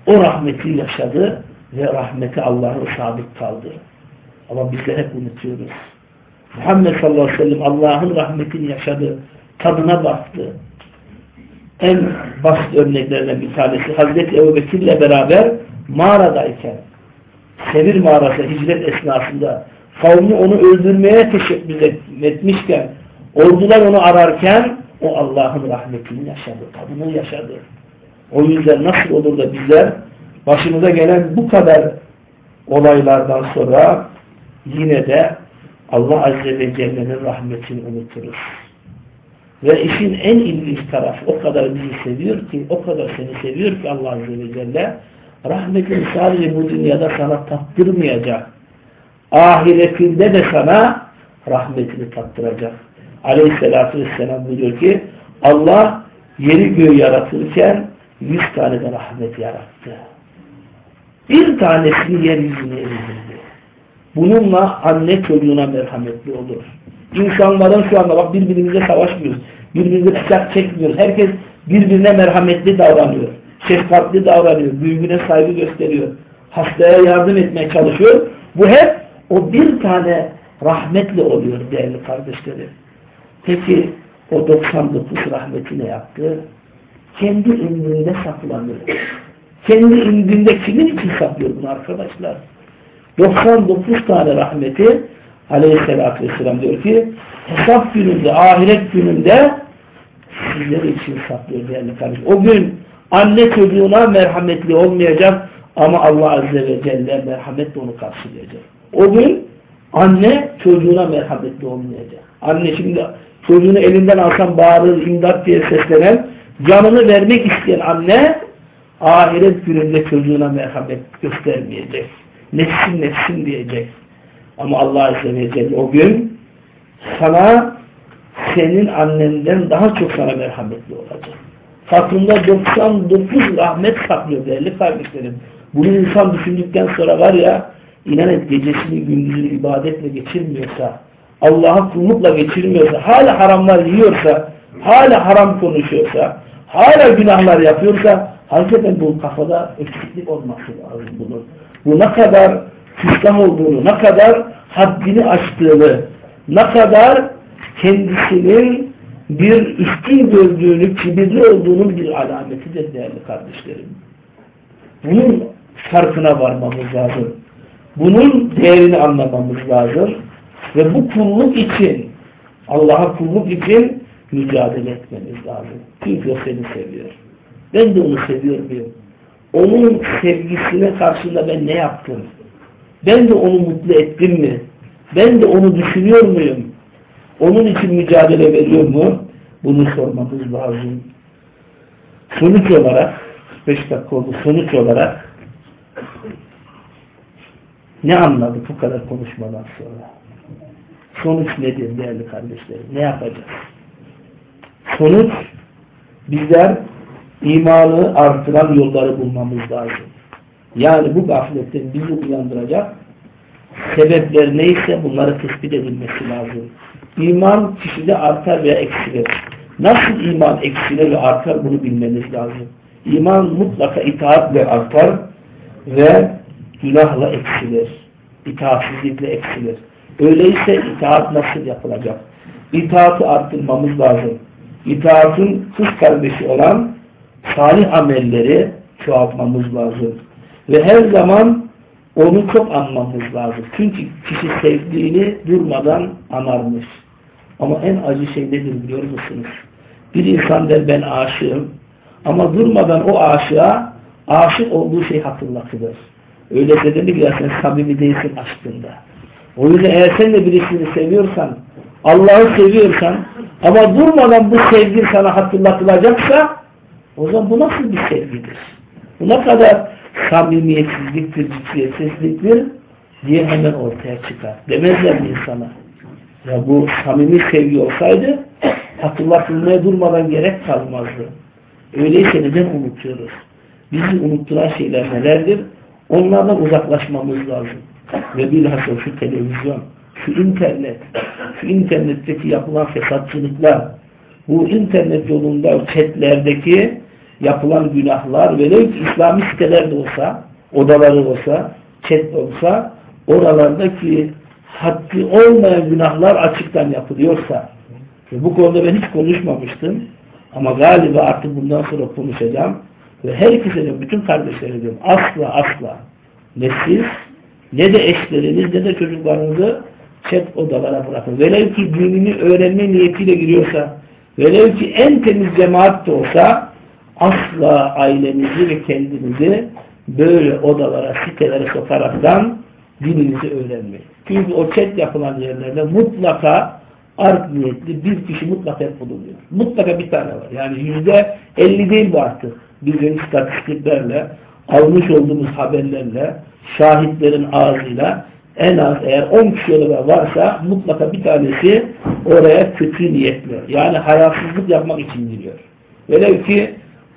O rahmeti yaşadı ve rahmeti Allah'a sadık kaldı. Ama bizler hep unutuyoruz. Muhammed sallallahu aleyhi ve sellem Allah'ın rahmetini yaşadı. Tadına baktı. En basit örneklerden bir tanesi Hazreti Ebu Bekir'le beraber mağaradayken Sevir mağarası hicret esnasında kavmi onu öldürmeye teşebbüs etmişken ordular onu ararken o Allah'ın rahmetini yaşadı. Tadını yaşadı. O yüzden nasıl olur da bizler başımıza gelen bu kadar olaylardan sonra yine de Allah Azze ve Celle'nin rahmetini unuturuz. Ve işin en ilginç tarafı o kadar bizi seviyor ki, o kadar seni seviyor ki Allah Azze ve Celle rahmetini sadece bu dünyada sana tattırmayacak. Ahiretinde de sana rahmetini tattıracak. Aleyhisselatü Vesselam buyuruyor ki Allah yeri göğü yaratırken yüz tane de rahmet yarattı. Bir tanesini yeryüzüne indirdi. Bununla anne çocuğuna merhametli olur. İnsanların şu anda bak birbirimize savaşmıyoruz. Birbirimize bıçak çekmiyoruz. Herkes birbirine merhametli davranıyor. Şefkatli davranıyor. Büyüğüne saygı gösteriyor. Hastaya yardım etmeye çalışıyor. Bu hep o bir tane rahmetle oluyor değerli kardeşlerim. Peki o 99 rahmeti ne yaptı? Kendi indinde saklanıyor. Kendi indinde kimin için saklıyor bunu arkadaşlar? 99 tane rahmeti aleyhissalatü vesselam diyor ki hesap gününde, ahiret gününde sizler için saklıyor değerli kardeşim. O gün anne çocuğuna merhametli olmayacak ama Allah Azze ve Celle merhametle onu karşılayacak. O gün anne çocuğuna merhametli olmayacak. Anne şimdi çocuğunu elinden alsan bağırır, imdat diye seslenen, canını vermek isteyen anne ahiret gününde çocuğuna merhamet göstermeyecek. Nefsin nefsin diyecek. Ama Allah Azze ve Celle o gün sana senin annenden daha çok sana merhametli olacak. Fakrında 99 rahmet saklıyor değerli kardeşlerim. Bunu insan düşündükten sonra var ya inan et gecesini gündüzünü ibadetle geçirmiyorsa Allah'a kullukla geçirmiyorsa hala haramlar yiyorsa hala haram konuşuyorsa hala günahlar yapıyorsa hakikaten bu kafada eksiklik olması lazım bunun. Bu ne kadar küstah olduğunu, ne kadar haddini aştığını, ne kadar kendisinin bir üstün gördüğünü, kibirli olduğunun bir alametidir değerli kardeşlerim. Bunun farkına varmamız lazım. Bunun değerini anlamamız lazım. Ve bu kulluk için, Allah'a kulluk için mücadele etmemiz lazım. Çünkü o seni seviyor. Ben de onu seviyor muyum? Onun sevgisine karşında ben ne yaptım? Ben de onu mutlu ettim mi? Ben de onu düşünüyor muyum? Onun için mücadele veriyor mu? Bunu sormamız lazım. Sonuç olarak 5 dakika oldu. Sonuç olarak ne anladık bu kadar konuşmadan sonra? Sonuç nedir değerli kardeşlerim? Ne yapacağız? Sonuç bizler imanı artıran yolları bulmamız lazım. Yani bu gafletten bizi uyandıracak sebepler neyse bunları tespit edilmesi lazım. İman kişide artar veya eksilir. Nasıl iman eksilir ve artar bunu bilmeniz lazım. İman mutlaka itaatle artar ve günahla eksilir. İtaatsizlikle eksilir. Öyleyse itaat nasıl yapılacak? İtaatı arttırmamız lazım. İtaatın kız kardeşi olan salih amelleri çoğaltmamız lazım. Ve her zaman onu çok anmamız lazım. Çünkü kişi sevdiğini durmadan anarmış. Ama en acı şey nedir biliyor musunuz? Bir insan der ben aşığım. Ama durmadan o aşığa aşık olduğu şey hatırlatılır. Öyle dedi ya sen samimi değilsin aşkında. O yüzden eğer sen de birisini seviyorsan, Allah'ı seviyorsan ama durmadan bu sevgi sana hatırlatılacaksa o zaman bu nasıl bir sevgidir? Bu ne kadar samimiyetsizliktir, ciddiyetsizliktir diye hemen ortaya çıkar. Demezler mi insana? Ya bu samimi sevgi olsaydı hatırlatılmaya durmadan gerek kalmazdı. Öyleyse neden unutuyoruz? Bizi unutturan şeyler nelerdir? Onlardan uzaklaşmamız lazım. Ve bilhassa şu televizyon, şu internet, şu internetteki yapılan fesatçılıklar, bu internet yolunda chatlerdeki yapılan günahlar velev İslami sitelerde olsa, odaları olsa, chat olsa, oralardaki haddi olmayan günahlar açıktan yapılıyorsa, bu konuda ben hiç konuşmamıştım, ama galiba artık bundan sonra konuşacağım, ve herkese de bütün kardeşlere diyorum, asla asla ne siz, ne de eşleriniz, ne de çocuklarınızı chat odalara bırakın. Velev ki dinini öğrenme niyetiyle giriyorsa, velev ki en temiz cemaat de olsa, asla ailenizi ve kendinizi böyle odalara, sitelere sokaraktan dininizi öğrenmeyin. Çünkü o chat yapılan yerlerde mutlaka art niyetli bir kişi mutlaka bulunuyor. Mutlaka bir tane var. Yani yüzde elli değil bu artık. Bizim istatistiklerle, almış olduğumuz haberlerle, şahitlerin ağzıyla en az eğer 10 kişi orada varsa mutlaka bir tanesi oraya kötü niyetle yani hayasızlık yapmak için giriyor. Velev ki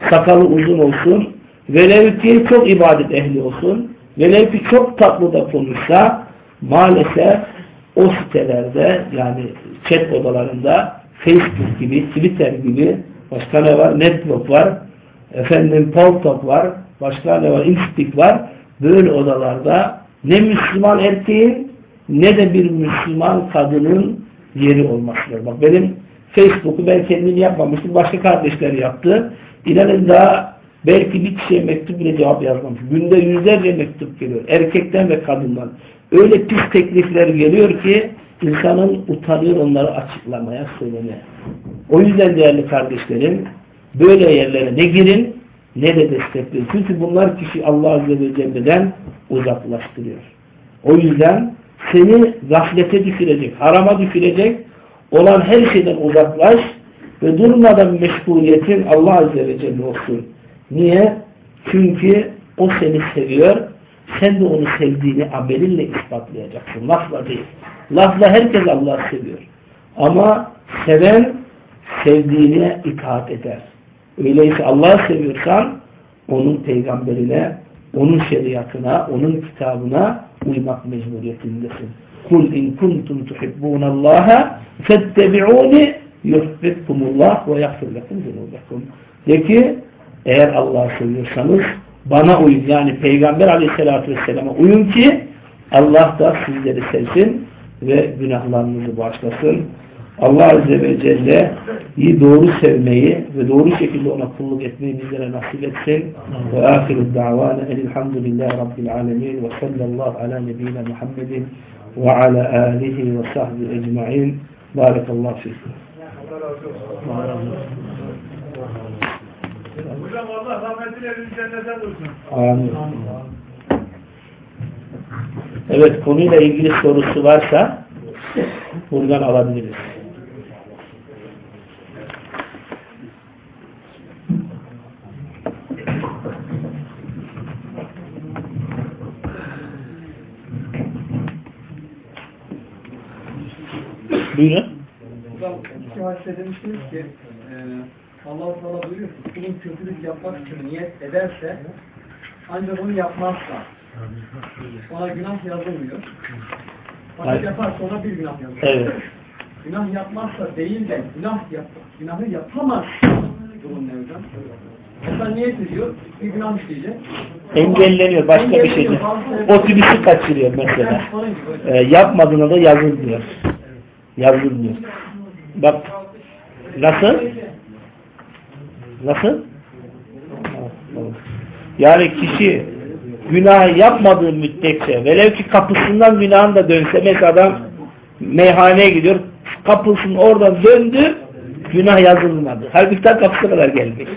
sakalı uzun olsun, velev ki çok ibadet ehli olsun, velev ki çok tatlı da konuşsa maalesef o sitelerde yani chat odalarında Facebook gibi, Twitter gibi başka ne var? Network var, efendim Poltalk var, başka ne var? Instik var. Böyle odalarda ne Müslüman erkeğin ne de bir Müslüman kadının yeri olması lazım. Bak benim Facebook'u ben kendim yapmamıştım. Başka kardeşler yaptı. İnanın daha belki bir kişiye mektup bile cevap yazmamış. Günde yüzlerce mektup geliyor. Erkekten ve kadından. Öyle pis teklifler geliyor ki insanın utanıyor onları açıklamaya, söylemeye. O yüzden değerli kardeşlerim böyle yerlere ne girin ne de destekleyin. Çünkü bunlar kişi Allah Azze ve Celle'den uzaklaştırıyor. O yüzden seni gaflete düşürecek, harama düşürecek olan her şeyden uzaklaş ve durmadan meşguliyetin Allah Azze ve Celle olsun. Niye? Çünkü o seni seviyor. Sen de onu sevdiğini amelinle ispatlayacaksın. Lafla değil. Lafla herkes Allah'ı seviyor. Ama seven sevdiğine itaat eder. Öyleyse Allah'ı seviyorsan onun peygamberine, onun şeriatına, onun kitabına uymak mecburiyetindesin. Kul in kuntum tuhibbunallaha fettebi'uni yuhbibkumullah ve yaghfir lekum zunubakum. De ki eğer Allah'ı seviyorsanız bana uyun. Yani Peygamber aleyhissalatü vesselama uyun ki Allah da sizleri sevsin ve günahlarınızı bağışlasın. Allah Azze ve Celle'yi doğru sevmeyi ve doğru şekilde ona kulluk etmeyi bizlere nasip etsin. Ve ahiru da'vana elhamdülillahi rabbil alemin ve sallallahu ala nebiyyina Muhammedin ve ala alihi ve sahbihi ecma'in. Barakallahu fikum. Hocam Allah rahmetiyle bizi cennete bulsun. Amin. Evet konuyla ilgili sorusu varsa buradan alabiliriz. Buyurun. Hocam demiştiniz ki e, Allah-u Teala buyuruyor ki kulun kötülük yapmak için niyet ederse ancak onu yapmazsa ona günah yazılmıyor. Fakat yaparsa ona bir günah yazılıyor. Evet. [laughs] Günah yapmazsa değil de günah yap, günahı yapamaz durum ne hocam? Mesela niyet ediyor, bir günah işleyecek. Engelleniyor başka bir şey değil. Otobüsü kaçırıyor mesela. Ee, yapmadığına da yazılmıyor. Yazılmıyor. Bak nasıl? Nasıl? Yani kişi günah yapmadığı müddetçe velev ki kapısından günahın da dönse mesela adam meyhaneye gidiyor kapısını oradan döndü günah yazılmadı. Halbuki ta kapısına kadar gelmiş.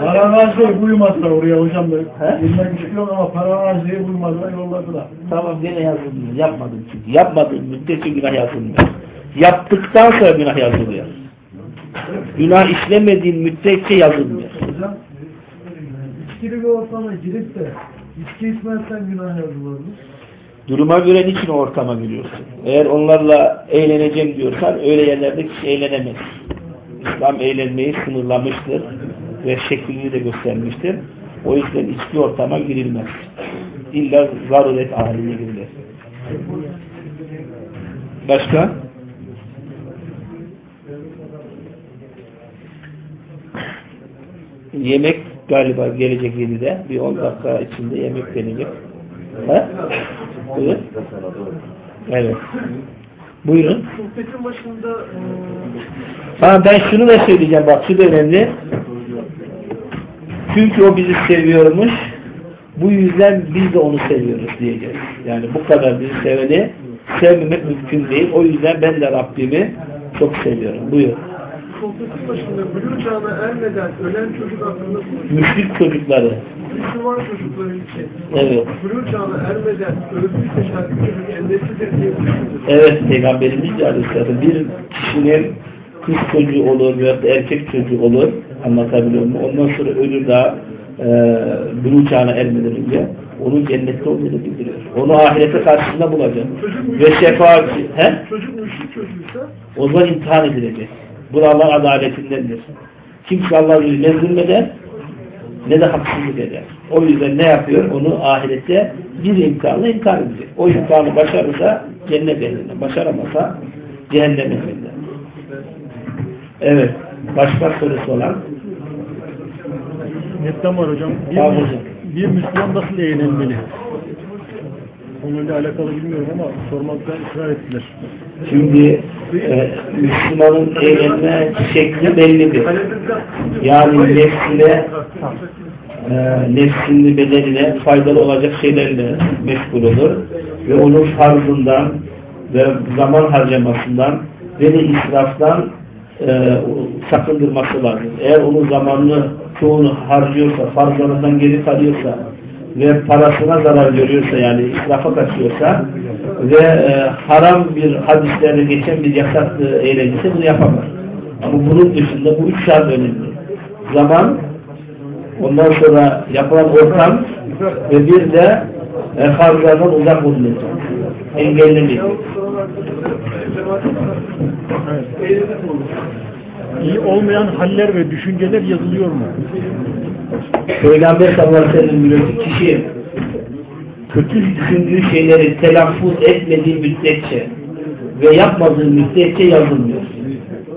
Paranazlı'ya buymazlar oraya hocam da. Bilmek istiyorum ama Paranazlı'ya buymadılar yolladılar. Tamam gene yazılmıyor. Yapmadım çünkü. Yapmadığım müddetçe günah yazılmıyor. Yaptıktan sonra günah yazılıyor. Günah işlemediğin müddetçe yazılmıyor. Hocam içkili bir ortama girip de içki içmezsen günah yazılır mı? Duruma göre niçin o ortama giriyorsun? Eğer onlarla eğleneceğim diyorsan öyle yerlerde kişi eğlenemez. İslam eğlenmeyi sınırlamıştır ve şeklini de göstermiştir. O yüzden içki ortama girilmez. İlla zaruret haline girilir. Başka? yemek galiba gelecek 7'de. Bir 10 dakika içinde yemek gelecek. Ha? Buyurun. Evet. Buyurun. Sohbetin başında... E, ha, ben şunu da söyleyeceğim. Bak şu da önemli. Çünkü o bizi seviyormuş. Bu yüzden biz de onu seviyoruz diyeceğiz. Yani bu kadar bizi seveni sevmemek mümkün değil. O yüzden ben de Rabbimi çok seviyorum. Buyurun. 39 yaşında bülü çağına ermeden ölen çocuk hakkında Müşrik çocukları. Müslüman çocukları için. Evet. Bülü çağına ermeden öldüyse şarkı çocuk endesidir diye Evet Peygamberimiz Aleyhisselatı bir kişinin kız çocuğu olur veya erkek çocuğu olur anlatabiliyor mu? Ondan sonra ölür daha e, bülü çağına ermeden önce onun cennette olduğunu bildiriyor. Onu ahirete karşısında bulacak. Çocuk Ve şefaatçi. He? Çocuk müşrik çocuğuysa? O zaman imtihan edilecek. Bu da Allah'ın adaletindendir. Kimse Allah'ı ne zulmeder ne de haksızlık eder. O yüzden ne yapıyor? Onu ahirette bir imtihanla imtihan edecek. O imtihanı başarırsa cennet ehlinde. Başaramasa cehennem ehlinde. Evet. Başka sorusu olan? Netten var hocam. Bir, Tamam Müs- hocam. bir Müslüman nasıl eğlenmeli? Konuyla alakalı bilmiyorum ama sormakta ısrar ettiler. Şimdi e, Müslümanın eğlenme şekli bellidir. Yani nefsine e, nefsini bedenine faydalı olacak şeylerle meşgul olur ve onun farzından ve zaman harcamasından ve de israftan e, sakındırması lazım. Eğer onun zamanını çoğunu harcıyorsa, farzlarından geri kalıyorsa ve parasına zarar görüyorsa yani israfa kaçıyorsa ve e, haram bir hadislerde geçen bir yasak e, eğlencesi bunu yapamaz. Ama bunun dışında bu üç şart önemli. Zaman, ondan sonra yapılan ortam ve bir de e, farzlardan uzak bulunacak. Engellemek. İyi olmayan haller ve düşünceler yazılıyor mu? Peygamber sallallahu aleyhi ve sellem kişi kötü düşündüğü şeyleri telaffuz etmediği müddetçe ve yapmadığı müddetçe yazılmıyor.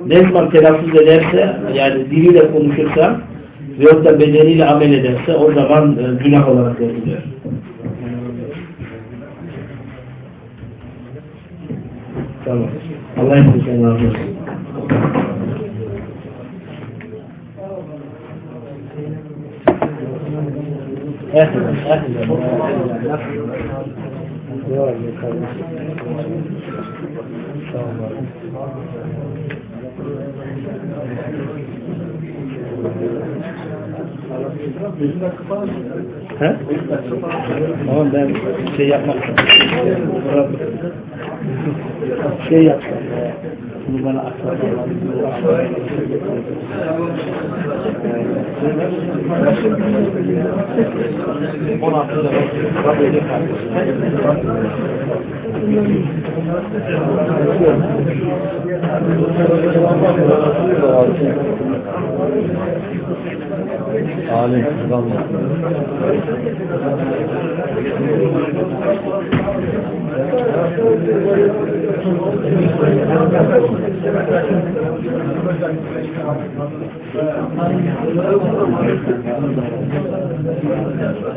Ne zaman telaffuz ederse yani diliyle konuşursa veyahut da bedeniyle amel ederse o zaman e, günah olarak yazılıyor. Tamam. Allah hepinizden razı olsun. Ehlen, ehlen, He? Tamam ben şey yapmak şey yapmak. ربنا أكثر bunu bana Amin.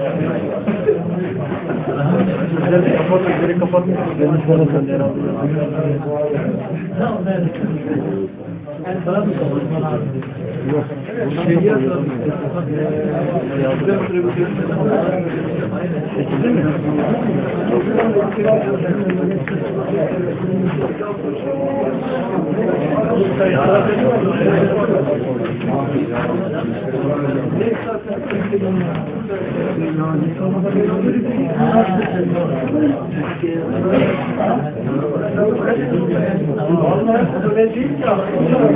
Kapatın, Grazie. Yok. Vallahi bu da değil ki aslında.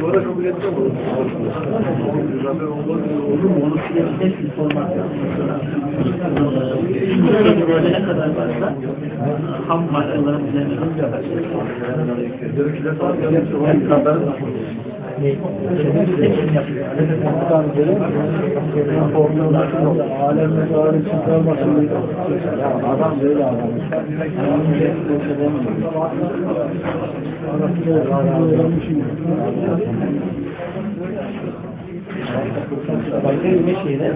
Sonra kabul etmem onu. Zaten olur mu? Onu silebilir sormak Böyle ne kadar varsa ham maddeler üzerine Gerekirse falan insanların Alemde doğru çıkarmasın. Adam böyle adam. başka bir şeyle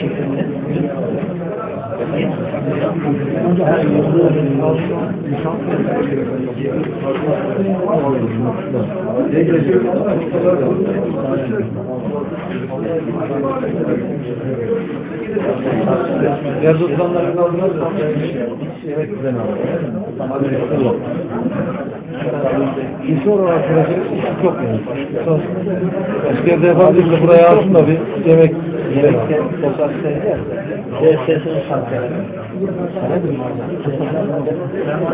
çekimde Yazılanların aldınız mı? Evet güzel aldım. İnsan olarak burası çok yani. Askerde yapabildim de buraya alsın da bir yemek yiyelim.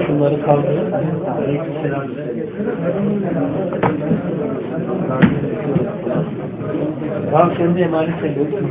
Şunları kaldırın. Tamam sen de emanet ediyorsun.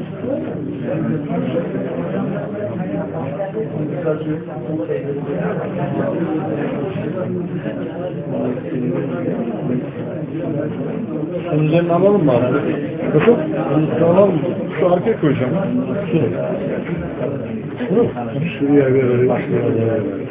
Bunun üzerine alalım mı abi? Nasıl? Bunun üzerine alalım mı? Şu arkaya koyacağım. Şu. Şuraya verelim. Şuraya verelim.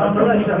Arkadaşlar,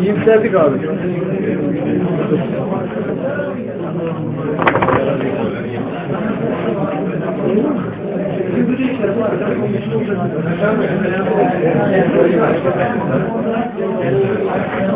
İyimserdik abi. Thank you.